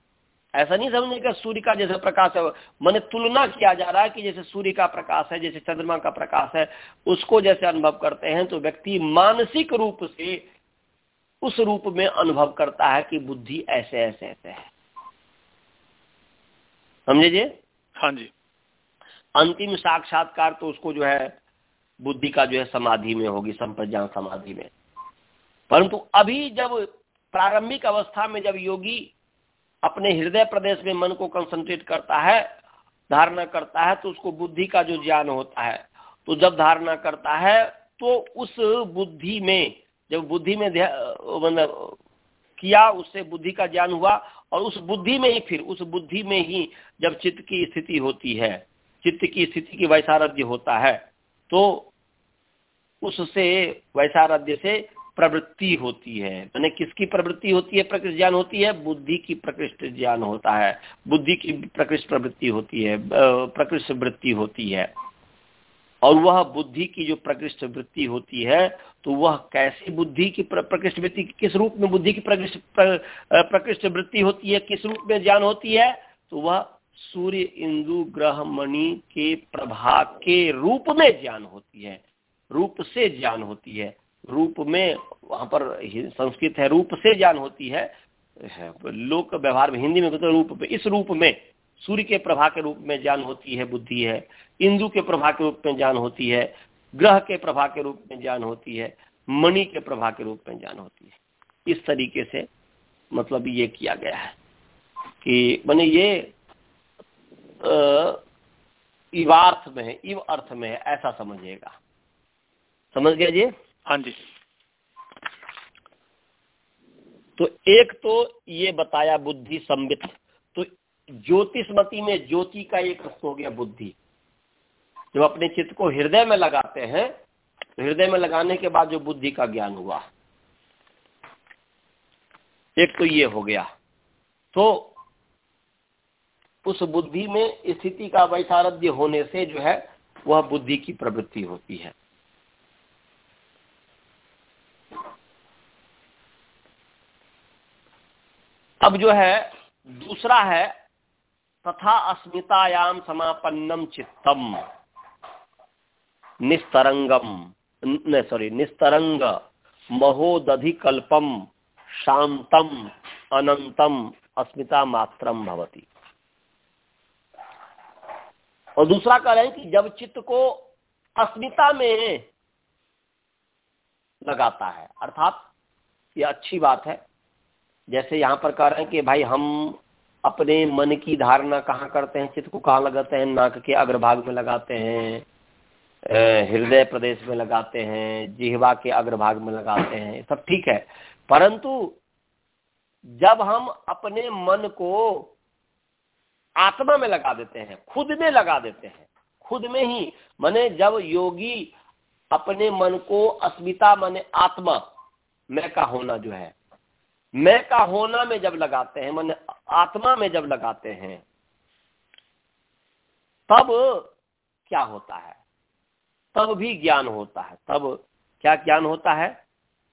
ऐसा नहीं समझने का सूर्य का जैसे प्रकाश है मैंने तुलना किया जा रहा है कि जैसे सूर्य का प्रकाश है जैसे चंद्रमा का प्रकाश है उसको जैसे अनुभव करते हैं तो व्यक्ति मानसिक रूप से उस रूप में अनुभव करता है कि बुद्धि ऐसे ऐसे ऐसे है। समझे जी? हाँ जी। अंतिम साक्षात्कार तो उसको जो है बुद्धि का जो है समाधि में होगी संप्रज्ञान समाधि में। परंतु अभी जब प्रारंभिक अवस्था में जब योगी अपने हृदय प्रदेश में मन को कंसंट्रेट करता है, धारणा करता है तो उसको बुद्धि का जो ज्ञान होता है तो जब धारणा करता है तो उस बुद्धि में, जब बुद्धि में मतलब किया, उससे बुद्धि का ज्ञान हुआ, और उस बुद्धि में ही फिर, उस बुद्धि में ही जब चित्त की स्थिति होती है, चित्त की स्थिति की वैसारध्य होता है तो उससे, वैसारध्य से प्रवृत्ति होती है। मैंने किसकी प्रवृत्ति होती है? प्रकृष्ट ज्ञान होती है। बुद्धि की प्रकृष्ट ज्ञान होता है। बुद्धि की प्रकृष्ट प्रवृत्ति होती है। प्रकृष्ट वृत्ति होती है। और वह बुद्धि की जो प्रकृष्ट वृत्ति होती है तो वह कैसी बुद्धि की प्रकृष्ट वृत्ति, किस रूप में बुद्धि की प्रकृष्ट प्रकृष्ट वृत्ति होती है? किस रूप में ज्ञान होती है? तो वह सूर्य इंदु ग्रह मणि के प्रभा के रूप में ज्ञान होती है। रूप से ज्ञान होती है। रूप में वहाँ पर संस्कृत है, रूप से ज्ञान होती है लोक व्यवहार में, हिंदी में कहते रूप में, इस रूप में सूर्य के प्रभा के रूप में ज्ञान होती है, बुद्धि है, इंदु के प्रभा के रूप में ज्ञान होती है, ग्रह के प्रभा के रूप में ज्ञान होती है, मणि के प्रभा के रूप में ज्ञान होती है। इस तरीके से मतलब ये किया गया है कि मैंने ये इवार्थ में है, इव अर्थ में है, ऐसा समझिएगा। समझ गया जी? हाँ जी। तो एक तो ये बताया बुद्धि संबित। तो ज्योतिषमती में ज्योति का एक अर्थ हो गया बुद्धि। जब अपने चित्त को हृदय में लगाते हैं तो हृदय में लगाने के बाद जो बुद्धि का ज्ञान हुआ। एक तो ये हो गया। तो उस बुद्धि में स्थिति का वैसारध्य होने से जो है, वह बुद्धि की प्रवृत्ति होती है। अब जो है, दूसरा है, तथा अस्मितायाम समापन्नम चित्तम। निस्तरंगम। सॉरी निस्तरंग। महोदधिकल्पम। शांतम अनंतम अस्मिता मात्रम भवती। और दूसरा कह रहे हैं कि जब चित्त को अस्मिता में लगाता है, अर्थात, ये अच्छी बात है जैसे यहाँ पर कह रहे हैं कि भाई हम अपने मन की धारणा कहाँ करते हैं, चित्त को कहाँ लगाते हैं, नाक के अग्रभाग में लगाते हैं हृदय प्रदेश में लगाते हैं, जिहवा के अग्रभाग में लगाते हैं सब ठीक है। परंतु जब हम अपने मन को आत्मा में लगा देते हैं, खुद में लगा देते हैं, खुद में ही, माने जब योगी अपने मन को अस्मिता माने आत्मा, मैं का होना जो है मैं का होना में जब लगाते हैं, मन आत्मा में जब लगाते हैं, तब क्या होता है? तब भी ज्ञान होता है। तब क्या ज्ञान होता है?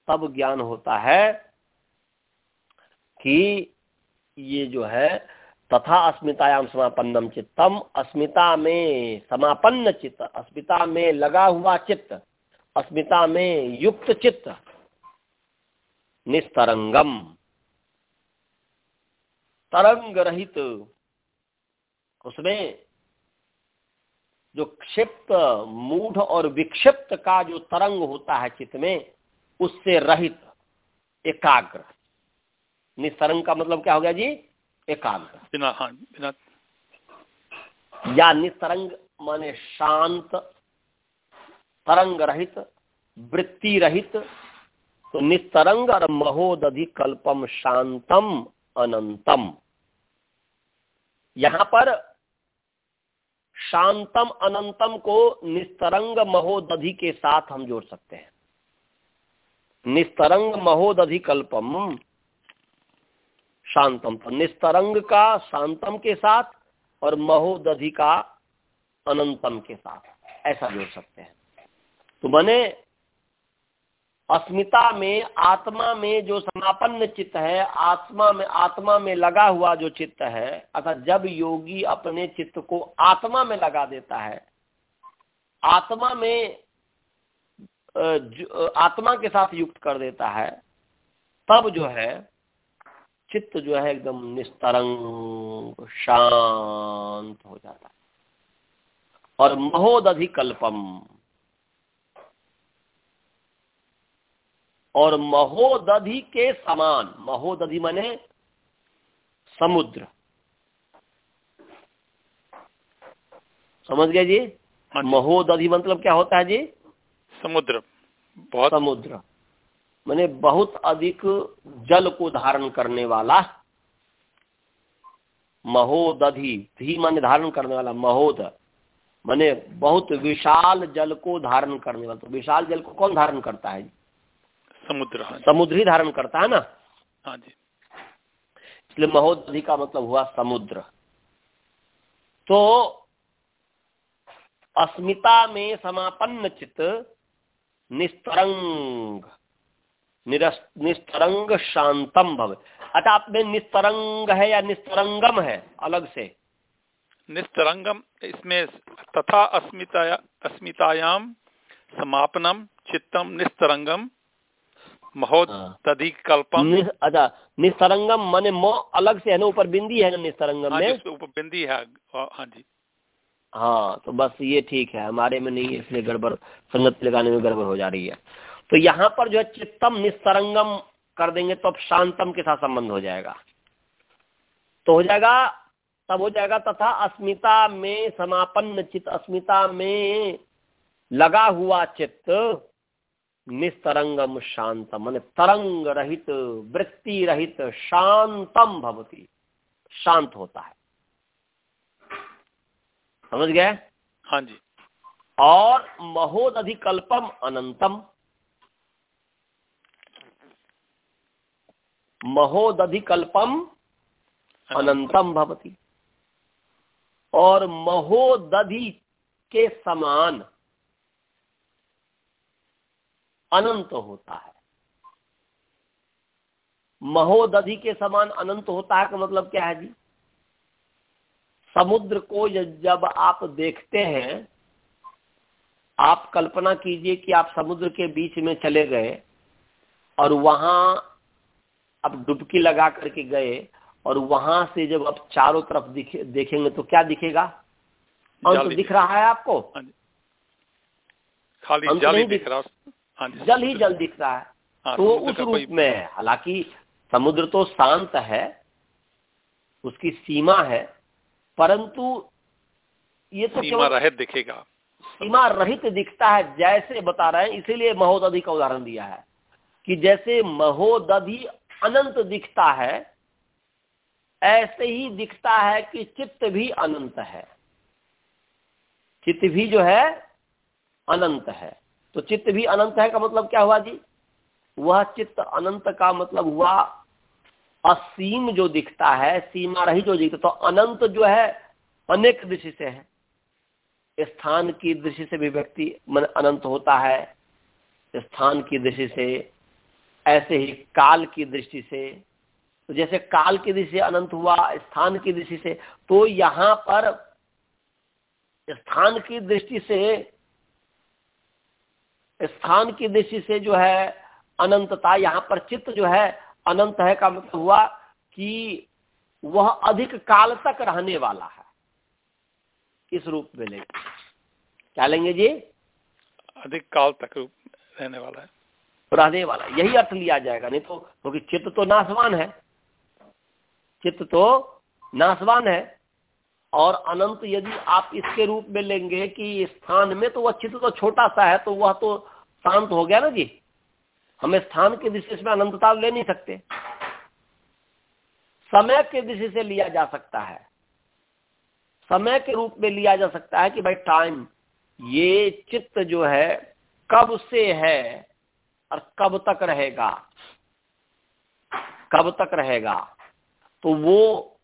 तब ज्ञान होता है कि ये जो है, तथा अस्मितायाम समापन्नम चित्तम, अस्मिता में समापन्न चित्त, अस्मिता में लगा हुआ चित्त, अस्मिता में युक्त चित्त निस्तरंगम। तरंग रहित उसमें जो क्षिप्त मूढ़ और विक्षिप्त का जो तरंग होता है चित्त में उससे रहित एकाग्र। निस्तरंग का मतलब क्या हो गया जी? एकाग्र। बिना हाँ बिना या निस्तरंग माने शांत तरंग रहित वृत्ति रहित तो निस्तरंग महोदधि कल्पम शांतम अनंतम। यहाँ पर शांतम अनंतम को निस्तरंग महोदधि के साथ हम जोड़ सकते हैं। निस्तरंग महोदधि कल्पम शांतम तो निस्तरंग का शांतम के साथ और महोदधि का अनंतम के साथ, ऐसा जोड़ सकते हैं। तो बने अस्मिता में, आत्मा में जो समापन्न चित्त है, आत्मा में आत्मा में लगा हुआ जो चित्त है, अर्थात जब योगी अपने चित्त को आत्मा में लगा देता है, आत्मा में आत्मा के साथ युक्त कर देता है, तब जो है, चित्त जो है एकदम निस्तरंग, शांत हो जाता है। और महोदधिकल्पम। और महोदधि के समान महोदधि मने समुद्र। समझ गए जी? हाँ महोदधि मतलब क्या होता है जी? समुद्र। बहुत समुद्र। मैंने बहुत अधिक जल को धारण करने वाला महोदधि धी मन धारण करने वाला महोद। मैंने बहुत विशाल जल को धारण करने वाला। तो विशाल जल को कौन धारण करता है? समुद्र हाँ समुद्र ही धारण करता है ना? हाँ जी। इसलिए महोदधि का मतलब हुआ समुद्र। तो अस्मिता में समापन्न चित्त निस्तरंग निस्तरंग शांतम भव। अच्छा आप में निस्तरंग है या निस्तरंगम है? अलग से। निस्तरंगम इसमें तथा अस्मिता अस्मितायाम समापनम चित्तम निस्तरंगम महोदधिक कल्पम अच्छा निस्तरंगम माने मो अलग से है ना ऊपर बिंदी है ना निस्तरंगम हाँ में? ऊपर बिंदी है हाँ जी। हाँ तो बस ये ठीक है हमारे में नहीं है इसलिए गड़बड़ संगत लगाने में गड़बड़ हो जा रही है। तो यहाँ पर जो है चित्तम निस्तरंगम कर देंगे तो अब शांतम के साथ संबंध हो जाएगा। तो हो जाएगा तब हो जाएगा तथा अस्मिता में समापन चित्त अस्मिता में लगा हुआ चित्त निस्तरंगम शांतम मान तरंग रहित वृत्ति रहित शांतम भवती। शांत होता है। समझ गए? हाँ जी। और महोदधिकल्पम अनंतम। महोदधिकल्पम अनंतम भवती। और महोदधि के समान अनंत होता है। महोदधि के समान अनंत होता है का मतलब क्या है जी? समुद्र को जब आप देखते हैं आप कल्पना कीजिए कि आप समुद्र के बीच में चले गए और वहाँ आप डुबकी लगा करके गए और वहाँ से जब आप चारों तरफ़ दिखे, देखेंगे तो क्या दिखेगा? अंत दिख रहा है आपको? हाँ खाली जल दिख रहा हाँ। जल ही जल दिख रहा है। हाँ, तो उस रूप में है। हालाँकि समुद्र तो शांत है उसकी सीमा है परंतु ये तो सीमा रहित दिखेगा। सीमा रहित दिखता है जैसे बता रहे हैं इसीलिए महोदधि का उदाहरण दिया है कि जैसे महोदधि अनंत दिखता है ऐसे ही दिखता है कि चित्त भी अनंत है। चित्त भी जो है अनंत है। तो चित्त भी अनंत है का मतलब क्या हुआ जी? वह चित्त अनंत का मतलब हुआ असीम जो दिखता है, सीमा रही जो दिखता तो अनंत जो है, अनेक दृष्टि से है। स्थान की दृष्टि से भी व्यक्ति मन अनंत होता है। स्थान की दृष्टि से, ऐसे ही काल की दृष्टि से। तो जैसे काल की दृष्टि से अनंत हुआ, स्थान की दृष्टि से तो यहाँ पर स्थान की दृष्टि से स्थान की दृष्टि से जो है अनंतता यहाँ पर चित्त जो है अनंत है का मतलब हुआ कि वह अधिक काल तक रहने वाला है। किस रूप में लेंगे? क्या लेंगे जी? अधिक काल तक रूप रहने वाला है। रहने वाला यही अर्थ लिया जाएगा। नहीं तो क्योंकि तो चित्त तो नासवान है। चित्त तो नासवान है। और अनंत यदि आप इसके रूप में लेंगे कि स्थान में तो वह चित्त तो छोटा सा है तो वह तो शांत हो गया ना जी? हमें स्थान के दृष्टि में अनंतता ले नहीं सकते। समय के दृष्टि से लिया जा सकता है। समय के रूप में लिया जा सकता है कि भाई टाइम ये चित्त जो है, कब से है और कब तक रहेगा? कब तक रहेगा? तो वो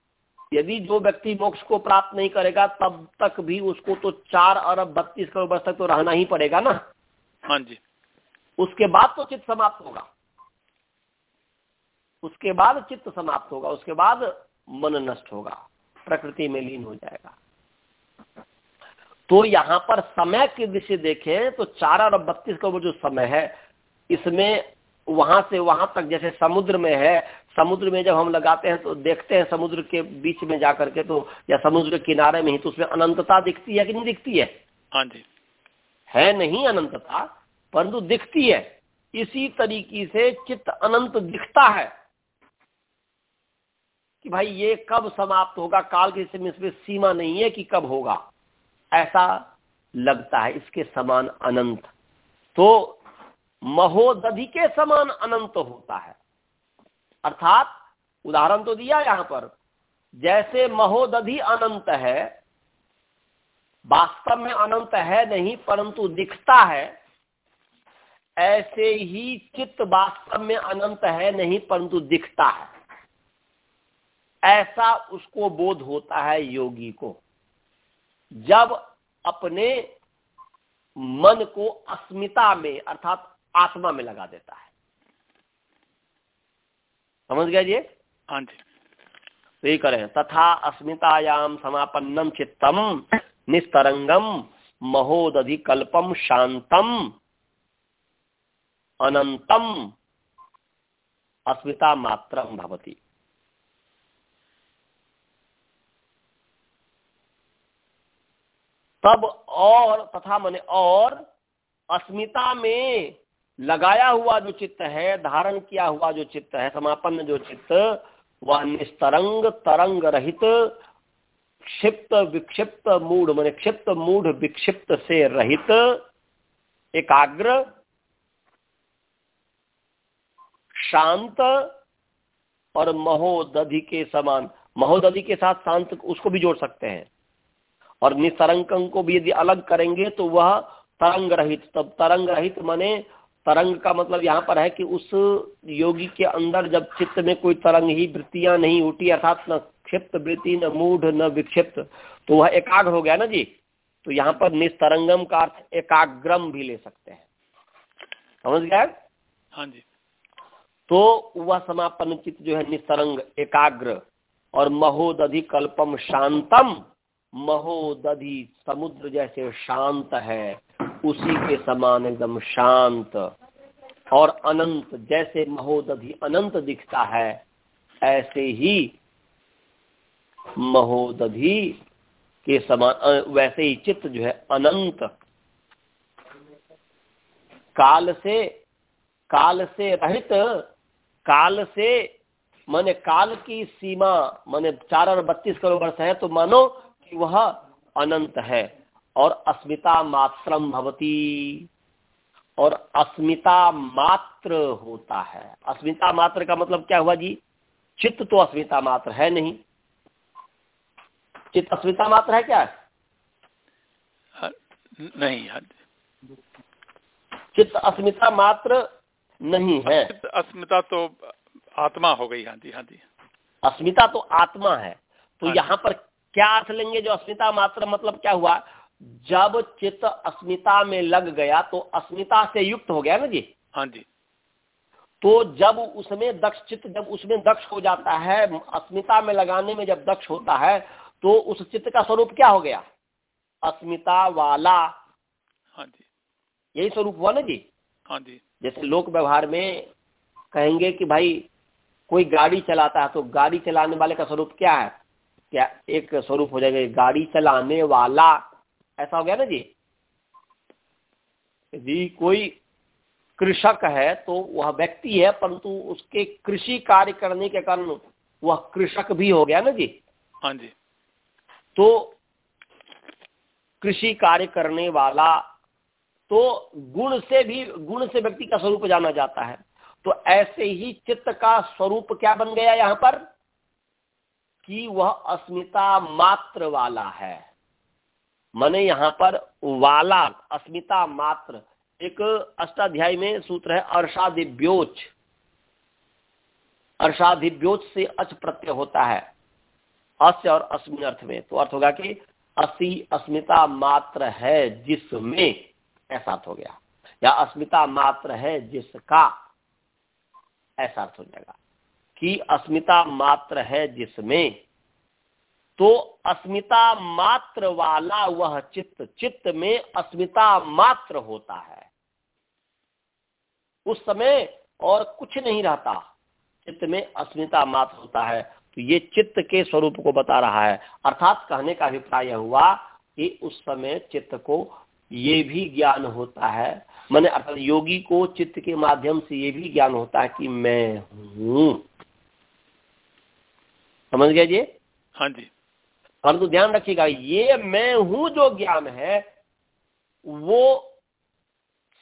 यदि जो व्यक्ति मोक्ष को प्राप्त नहीं करेगा तब तक भी उसको तो चार अरब बत्तीस करोड़ वर्ष तक तो रहना ही पड़ेगा ना? हाँ जी। उसके बाद तो चित्त समाप्त होगा। उसके बाद चित्त समाप्त होगा उसके बाद मन नष्ट होगा प्रकृति में लीन हो जाएगा। तो यहाँ पर समय की दृष्टि देखें तो चार अरब बत्तीस का वो जो समय है इसमें वहाँ से वहाँ तक जैसे समुद्र में है समुद्र में जब हम लगाते हैं तो देखते हैं समुद्र के बीच में जाकर के तो या समुद्र के किनारे में ही तो उसमें अनंतता दिखती है कि नहीं दिखती है? हाँ जी। है नहीं अनंतता परंतु दिखती है। इसी तरीके से चित्त अनंत दिखता है। कि भाई ये कब समाप्त होगा? काल के समय इसमें सीमा नहीं है कि कब होगा। ऐसा लगता है इसके समान अनंत। तो महोदधि के समान अनंत होता है। अर्थात, उदाहरण तो दिया यहाँ पर, जैसे महोदधि अनंत है, वास्तव में अनंत है नहीं, परंतु दिखता है, ऐसे ही चित्त वास्तव में अनंत है नहीं, परंतु दिखता है। ऐसा उसको बोध होता है योगी को। जब अपने मन को अस्मिता में, अर्थात आत्मा में लगा देता है। समझ गया जी? हाँ जी। तो ये करें तथा अस्मितायाम समापन्नम चित्तम निस्तरंगम महोदधिकल्पम शांतम अनंतम अस्मिता मात्रम भवती। तब और तथा मने और अस्मिता में लगाया हुआ जो चित्त है, धारण किया हुआ जो चित्त है, समापन जो चित्त, वह निस्तरंग, तरंग रहित, क्षिप्त, विक्षिप्त मूढ़ मान क्षिप्त मूढ़ विक्षिप्त से रहित, एकाग्र, शांत और महोदधि के समान। महोदधि के साथ शांत उसको भी जोड़ सकते हैं। और निस्तरंग को भी यदि अलग करेंगे तो वह तरंग रहित, तब तरंग रहित माने तरंग का मतलब यहाँ पर है कि उस योगी के अंदर जब चित्त में कोई तरंग ही वृत्तियाँ नहीं उठी अर्थात न क्षिप्त वृत्ति न मूढ़ न विक्षिप्त तो वह एकाग्र हो गया ना जी? तो यहाँ पर निस्तरंगम का अर्थ एकाग्रम भी ले सकते हैं। समझ गया? हाँ जी। तो वह समापन चित्त जो है निस्तरंग एकाग्र और महोदधि कल्पम शांतम महोदधि समुद्र जैसे शांत है। उसी के समान एकदम शांत और अनंत, जैसे महोदधि अनंत दिखता है, ऐसे ही महोदधि के समान वैसे ही चित्त जो है अनंत। काल से काल से रहित, काल से, माने काल की सीमा, माने चार और बत्तीस करोड़ वर्ष है तो मानो कि वह अनंत है। और अस्मिता मात्रम भवती। और अस्मिता मात्र होता है। अस्मिता मात्र का मतलब क्या हुआ जी? चित्त तो अस्मिता मात्र है नहीं। चित्त अस्मिता मात्र है क्या? नहीं चित्त अस्मिता मात्र नहीं है। अस्मिता तो आत्मा हो गई हाँ जी हाँ जी। अस्मिता तो आत्मा है। तो हाँ यहाँ पर क्या अर्थ लेंगे जो अस्मिता मात्र मतलब क्या हुआ? जब चित्त अस्मिता में लग गया तो अस्मिता से युक्त हो गया ना जी? हाँ जी। तो जब उसमें दक्ष चित्त जब उसमें दक्ष हो जाता है अस्मिता में लगाने में जब दक्ष होता है तो उस चित्त का स्वरूप क्या हो गया? अस्मिता वाला। हाँ जी। यही स्वरूप हुआ ना जी? हाँ जी। जैसे लोक व्यवहार में कहेंगे कि भाई कोई गाड़ी चलाता है तो गाड़ी चलाने वाले का स्वरूप क्या है? क्या एक स्वरूप हो जाएगा गाड़ी चलाने वाला। ऐसा हो गया ना जी? यदि कोई कृषक है तो वह व्यक्ति है परंतु उसके कृषि कार्य करने के कारण वह कृषक भी हो गया ना जी? हाँ जी। तो कृषि कार्य करने वाला तो गुण से भी गुण से व्यक्ति का स्वरूप जाना जाता है। तो ऐसे ही चित्त का स्वरूप क्या बन गया यहाँ पर? कि वह अस्मिता मात्र वाला है। माने यहाँ पर वाला, अस्मिता मात्र, एक अष्टाध्याय में सूत्र है अर्षादिव्योच अर्षाधिव्योच से अच प्रत्यय होता है अस्य और अस्मिन अर्थ में। तो अर्थ होगा कि असी अस्मिता मात्र है जिसमें, ऐसा अर्थ हो गया, या अस्मिता मात्र है जिसका, ऐसा अर्थ हो जाएगा, कि अस्मिता मात्र है जिसमें तो अस्मिता मात्र वाला वह चित्त चित्त में अस्मिता मात्र होता है। उस समय और कुछ नहीं रहता। चित्त में अस्मिता मात्र होता है। तो ये चित्त के स्वरूप को बता रहा है। अर्थात कहने का अभिप्राय हुआ कि उस समय चित्त को ये भी ज्ञान होता है। मैंने अर्थात योगी को चित्त के माध्यम से ये भी ज्ञान होता है कि मैं हूँ। समझ गया जी? हाँ जी। परंतु ध्यान रखिएगा, ये मैं हूँ जो ज्ञान है, वो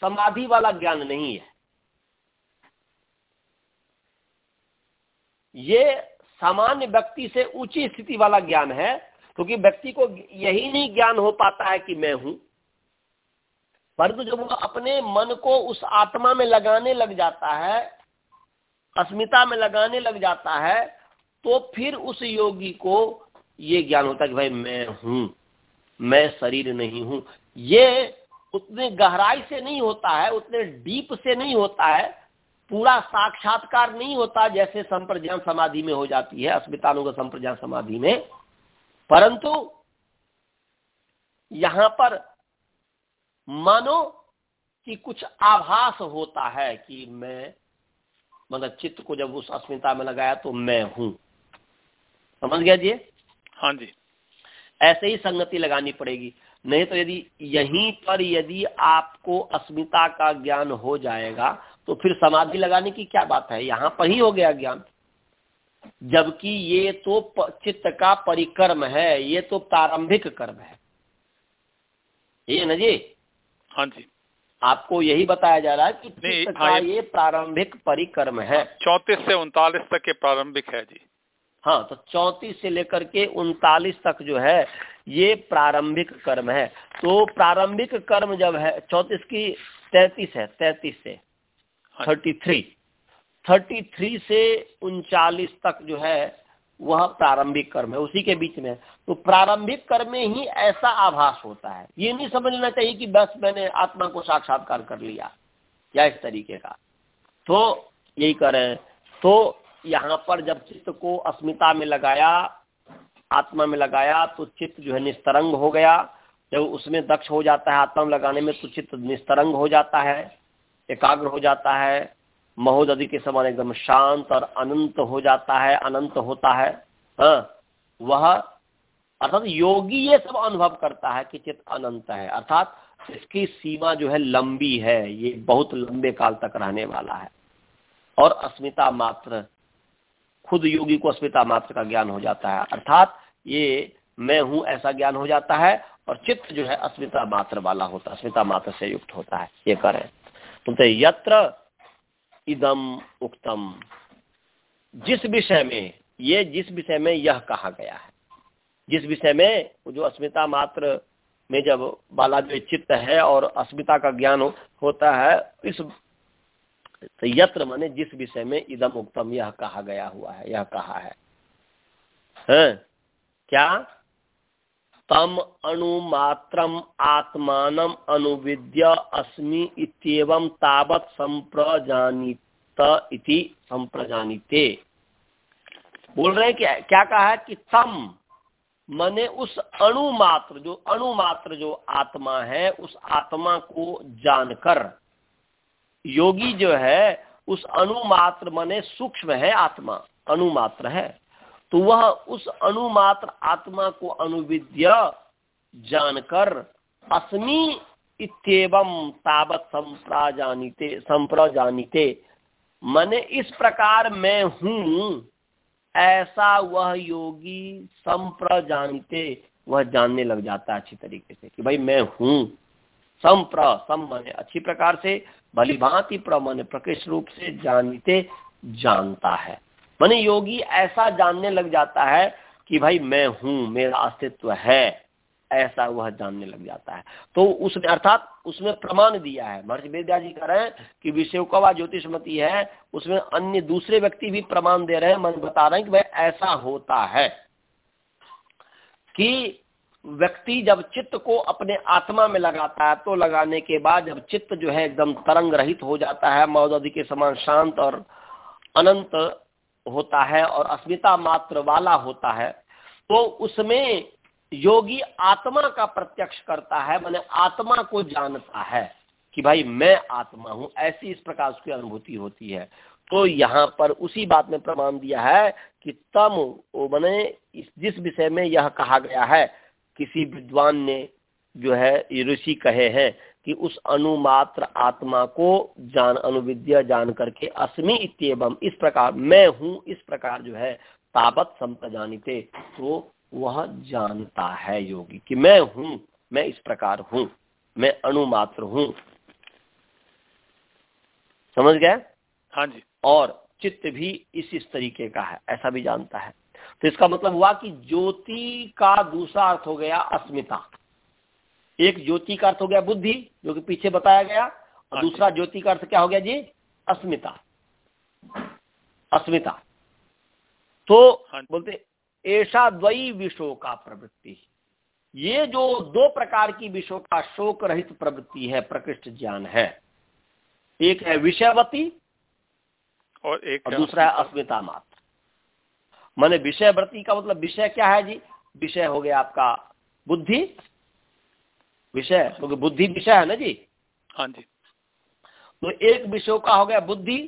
समाधि वाला ज्ञान नहीं है। ये सामान्य व्यक्ति से ऊँची स्थिति वाला ज्ञान है, क्योंकि व्यक्ति को यही नहीं ज्ञान हो पाता है कि मैं हूँ। परंतु जब वो अपने मन को उस आत्मा में लगाने लग जाता है, अस्मिता में लगाने लग जाता है तो फिर उस योगी को ये ज्ञान होता कि भाई मैं हूँ, मैं शरीर नहीं हूँ। ये उतने गहराई से नहीं होता है, उतने डीप से नहीं होता है, पूरा साक्षात्कार नहीं होता जैसे संप्रज्ञान समाधि में हो जाती है अस्मितानुग संप्रज्ञान समाधि में। परंतु यहाँ पर मानो कि कुछ आभास होता है कि मैं मतलब चित्त को जब उस अस्मिता में लगाया तो मैं हूँ। समझ गया जी? हाँ जी। ऐसे ही संगति लगानी पड़ेगी। नहीं तो यदि यहीं पर यदि आपको अस्मिता का ज्ञान हो जाएगा तो फिर समाधि लगाने की क्या बात है? यहाँ पर ही हो गया ज्ञान। जबकि ये तो चित्त का परिक्रम है ये तो प्रारंभिक कर्म है। ये न जी? हाँ जी। आपको यही बताया जा रहा है कि चित्त का हाँ, ये प्रारंभिक परिक्रम है। चौतीस से उनतालीस तक के प्रारंभिक है जी। हाँ तो चौतीस से लेकर के उनतालीस तक जो है ये प्रारंभिक कर्म है। तो प्रारंभिक कर्म जब है चौतीस की तैतीस है तैतीस से। Thirty three. थर्टी थ्री से उनचालीस तक जो है वह प्रारंभिक कर्म है उसी के बीच में तो प्रारंभिक कर्म में ही ऐसा आभास होता है। ये नहीं समझ लेना चाहिए कि बस मैंने आत्मा को साक्षात्कार कर लिया या इस तरीके का। तो यही करें तो यहाँ पर जब चित्त को अस्मिता में लगाया आत्मा में लगाया तो चित्त जो है निस्तरंग हो गया। जब उसमें दक्ष हो जाता है आत्मा में लगाने में तो चित्त निस्तरंग हो जाता है एकाग्र हो जाता है महोदधि के समान एकदम शांत और अनंत हो जाता है अनंत होता है। हाँ, वह अर्थात योगी ये सब अनुभव करता है कि चित्त अनंत है। अर्थात इसकी सीमा जो है लंबी है ये बहुत लंबे काल तक रहने वाला है। और अस्मिता मात्र खुद योगी को अस्मिता मात्र का ज्ञान हो जाता है। अर्थात ये मैं हूँ ऐसा ज्ञान हो जाता है और चित्त जो है अस्मिता मात्र वाला होता है, अस्मिता मात्र से युक्त होता है, ये करें। तो यत्र इदम उक्तम। जिस विषय में, ये जिस विषय में यह कहा गया है, जिस विषय में जो अस्मिता मात्र में जब बाला जो चित्त है और अस्मिता का ज्ञान होता है, इस तो यत्र माने जिस विषय में इदम उक्तम, यह कहा गया हुआ है, यह कहा है। हैं? क्या? तम अणुमात्रम आत्मान अनुविद्य अस्मि इतम तावत संप्रजानित इति संप्रजानिते। बोल रहे हैं क्या क्या कहा है कि तम मने उस अणुमात्र, जो अणु मात्र जो आत्मा है, उस आत्मा को जानकर योगी जो है, उस अणुमात्र मने सूक्ष्म है आत्मा अणुमात्र है। तो वह उस अणुमात्र आत्मा को अनुविद्य जानकर अस्मि इतम तावत संप्राजानिते, संप्रजानिते। मने इस प्रकार मैं हूँ, ऐसा वह योगी संप्रजानिते। वह जानने लग जाता है अच्छी तरीके से कि भाई मैं हूँ। सम प्र सम अच्छी प्रकार से भली भांति प्र मने प्रकृष्ट रूप से जानते जानता है। माने योगी ऐसा जानने लग जाता है कि भाई मैं हूँ, मेरा अस्तित्व है, ऐसा वह जानने लग जाता है। तो उसने अर्थात उसमें प्रमाण दिया है। महर्षि वेद्या जी कह रहे हैं कि विषय का ज्योतिषमती है, उसमें अन्य दूसरे व्यक्ति भी प्रमाण दे रहे हैं, मन बता रहे हैं कि भाई ऐसा होता है कि व्यक्ति जब चित्त को अपने आत्मा में लगाता है तो लगाने के बाद जब चित्त जो है एकदम तरंग रहित हो जाता है मौदी के समान शांत और अनंत होता है और अस्मिता मात्र वाला होता है तो उसमें योगी आत्मा का प्रत्यक्ष करता है, मैंने आत्मा को जानता है कि भाई मैं आत्मा हूँ, ऐसी इस प्रकार उसकी अनुभूति होती है। तो यहाँ पर उसी बात में प्रमाण दिया है कि तम मैंने जिस विषय में यह कहा गया है किसी विद्वान ने जो है ऋषि कहे हैं कि उस अनुमात्र आत्मा को जान अनुविद्या जान करके अस्मि इतम इस प्रकार मैं हूँ इस प्रकार जो है ताबत संप्रजानिते। तो वह जानता है योगी कि मैं हूँ मैं इस प्रकार हूँ मैं अनुमात्र हूँ। समझ गया? हाँ जी। और चित्त भी इस इस तरीके का है ऐसा भी जानता है। तो इसका मतलब हुआ कि ज्योति का दूसरा अर्थ हो गया अस्मिता। एक ज्योति का अर्थ हो गया बुद्धि जो कि पीछे बताया गया और हाँ दूसरा ज्योति का अर्थ क्या हो गया जी? अस्मिता। अस्मिता। तो हाँ बोलते ऐसा द्वई विषो का प्रवृत्ति। ये जो दो प्रकार की विषो का शोक रहित प्रवृत्ति है प्रकृष्ट ज्ञान है। एक है विषयवती और एक और दूसरा है अस्मिता मात्र। माने विषय वृत्ति का मतलब विषय क्या है जी? विषय हो गया आपका बुद्धि। विषय क्योंकि तो बुद्धि विषय है ना जी? हाँ जी। तो एक विषय का हो गया बुद्धि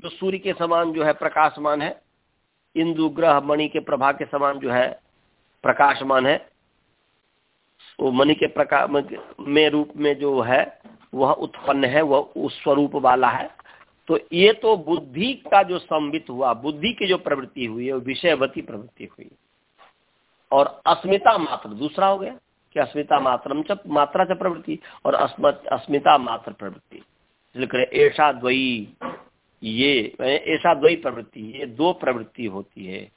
जो सूर्य के समान जो है प्रकाशमान है। इंदु ग्रह मणि के प्रभा के समान जो है प्रकाशमान है। वो मणि के प्रकाश में रूप में जो है वह उत्पन्न है वह उस स्वरूप वाला है। तो ये तो बुद्धि का जो संबित हुआ, बुद्धि की जो प्रवृत्ति हुई है विषयवती प्रवृत्ति हुई। और अस्मिता मात्र, दूसरा हो गया कि अस्मिता मात्र मात्रा च प्रवृत्ति और अस्मिता मात्र प्रवृत्ति। ऐसा द्वयी, ये ऐसा द्वयी प्रवृत्ति, ये दो प्रवृत्ति होती है।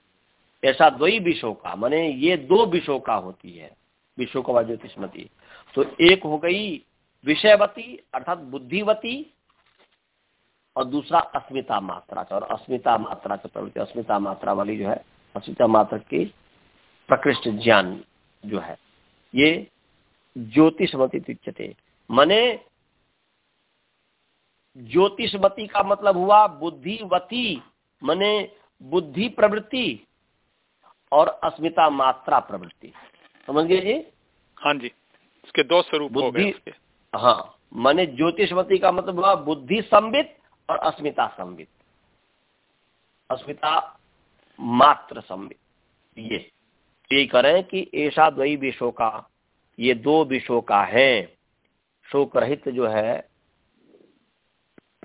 ऐसा द्वयी विषो का, माने ये दो विषो का होती है विषो का ज्योतिषमती तो एक हो गई विषयवती, अर्थात बुद्धिवती और दूसरा अस्मिता मात्रा का और अस्मिता मात्रा से प्रवृत्ति अस्मिता मात्रा वाली जो है अस्मिता मात्रा की प्रकृष्ट ज्ञान जो है ये ज्योतिषमती तुच्यते मने ज्योतिषमती का मतलब हुआ बुद्धिवती मने बुद्धि प्रवृत्ति और अस्मिता मात्रा प्रवृत्ति। समझ गए जी? हाँ जी इसके दो स्वरूप बुद्धि हाँ माने ज्योतिषमती का मतलब हुआ बुद्धि संबित और अस्मिता संबित अस्मिता मात्र संबित ये यही करें कि ऐसा द्वई विषो का ये दो विषो का है। शोक रहित जो है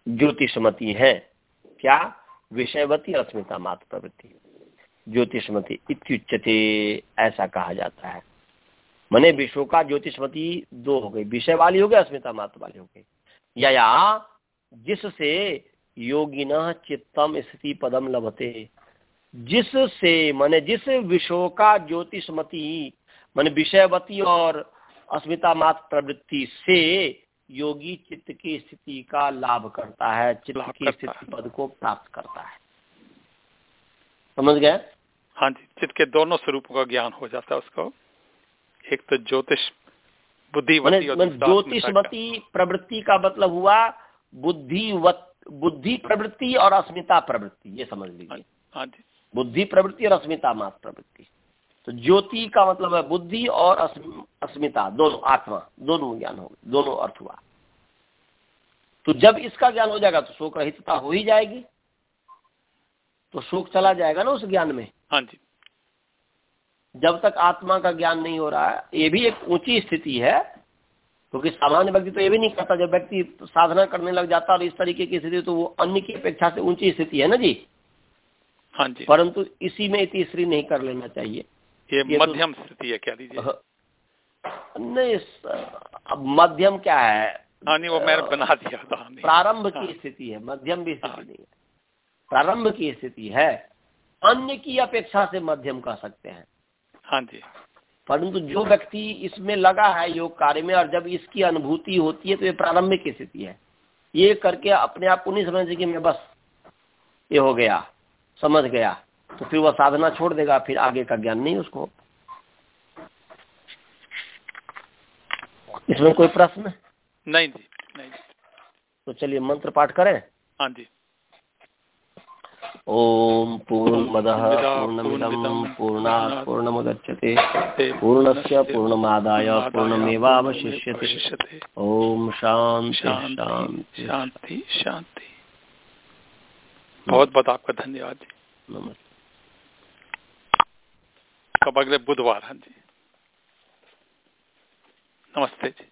ज्योतिषमती है। क्या? विषयवती अस्मिता मात्र प्रवृत्ति। ज्योतिषमती इत्युच्चते ऐसा कहा जाता है। मने विश्व का ज्योतिषमती दो हो गई विषय वाली हो गई अस्मिता मात्र वाली हो गई। या, या जिससे योगिना चित्तम स्थिति पदम लभते। जिससे माने जिस विषय का ज्योतिषमती माने विषयवती और अस्मिता मात्र प्रवृत्ति से योगी चित्त की स्थिति का लाभ करता है चित्त की स्थिति पद को प्राप्त करता है। समझ गए? हाँ जी चित्त के दोनों स्वरूपों का ज्ञान हो जाता है उसको। एक तो ज्योतिष बुद्धिवती ज्योतिषवती प्रवृत्ति का मतलब हुआ बुद्धिवत बुद्धि प्रवृत्ति और अस्मिता प्रवृत्ति ये समझ लीजिए। हाँ बुद्धि प्रवृत्ति और अस्मिता मात्र प्रवृत्ति। तो ज्योति का मतलब है बुद्धि और अस्मिता दोनों आत्मा दोनों ज्ञान हो दोनों अर्थ हुआ। तो जब इसका ज्ञान हो जाएगा तो शोक रहितता हो ही जाएगी। तो शोक चला जाएगा ना उस ज्ञान में। हाँ जी। जब तक आत्मा का ज्ञान नहीं हो रहा है ये भी एक ऊँची स्थिति है क्योंकि तो सामान्य व्यक्ति तो ये भी नहीं करता जब व्यक्ति साधना करने लग जाता और इस तरीके की स्थिति तो वो अन्य की अपेक्षा से ऊँची स्थिति है ना जी? हाँ जी। परंतु इसी में तीसरी नहीं कर लेना चाहिए। ये, ये मध्यम तो मध्यम स्थिति है क्या लीजिए हाँ। नहीं अब मध्यम क्या है? हाँ नहीं वो मैंने बना दिया था हाँ, प्रारंभ की हाँ। स्थिति है मध्यम भी स्थिति। नहीं है। प्रारंभ की स्थिति है। अन्य की अपेक्षा से मध्यम कह सकते हैं। हाँ जी। परंतु जो व्यक्ति इसमें लगा है योग कार्य में और जब इसकी अनुभूति होती है तो ये प्रारंभिक स्थिति है। ये करके अपने आप को नहीं समझे कि मैं बस ये हो गया समझ गया तो फिर वह साधना छोड़ देगा फिर आगे का ज्ञान नहीं उसको। इसमें कोई प्रश्न? नहीं जी नहीं जी। तो चलिए मंत्र पाठ करें। हाँ जी। ओम पूर्णमद पूर्णमिदम पूर्णा पूर्णमुदच्यते पूर्णस्य पूर्णमादाय पूर्णमेवावशिष्यते। ओम शांति शांति शांति शांति बहुत बहुत आपका धन्यवाद जी। नमस्ते। कब अगले बुधवार हाँ जी। नमस्ते जी।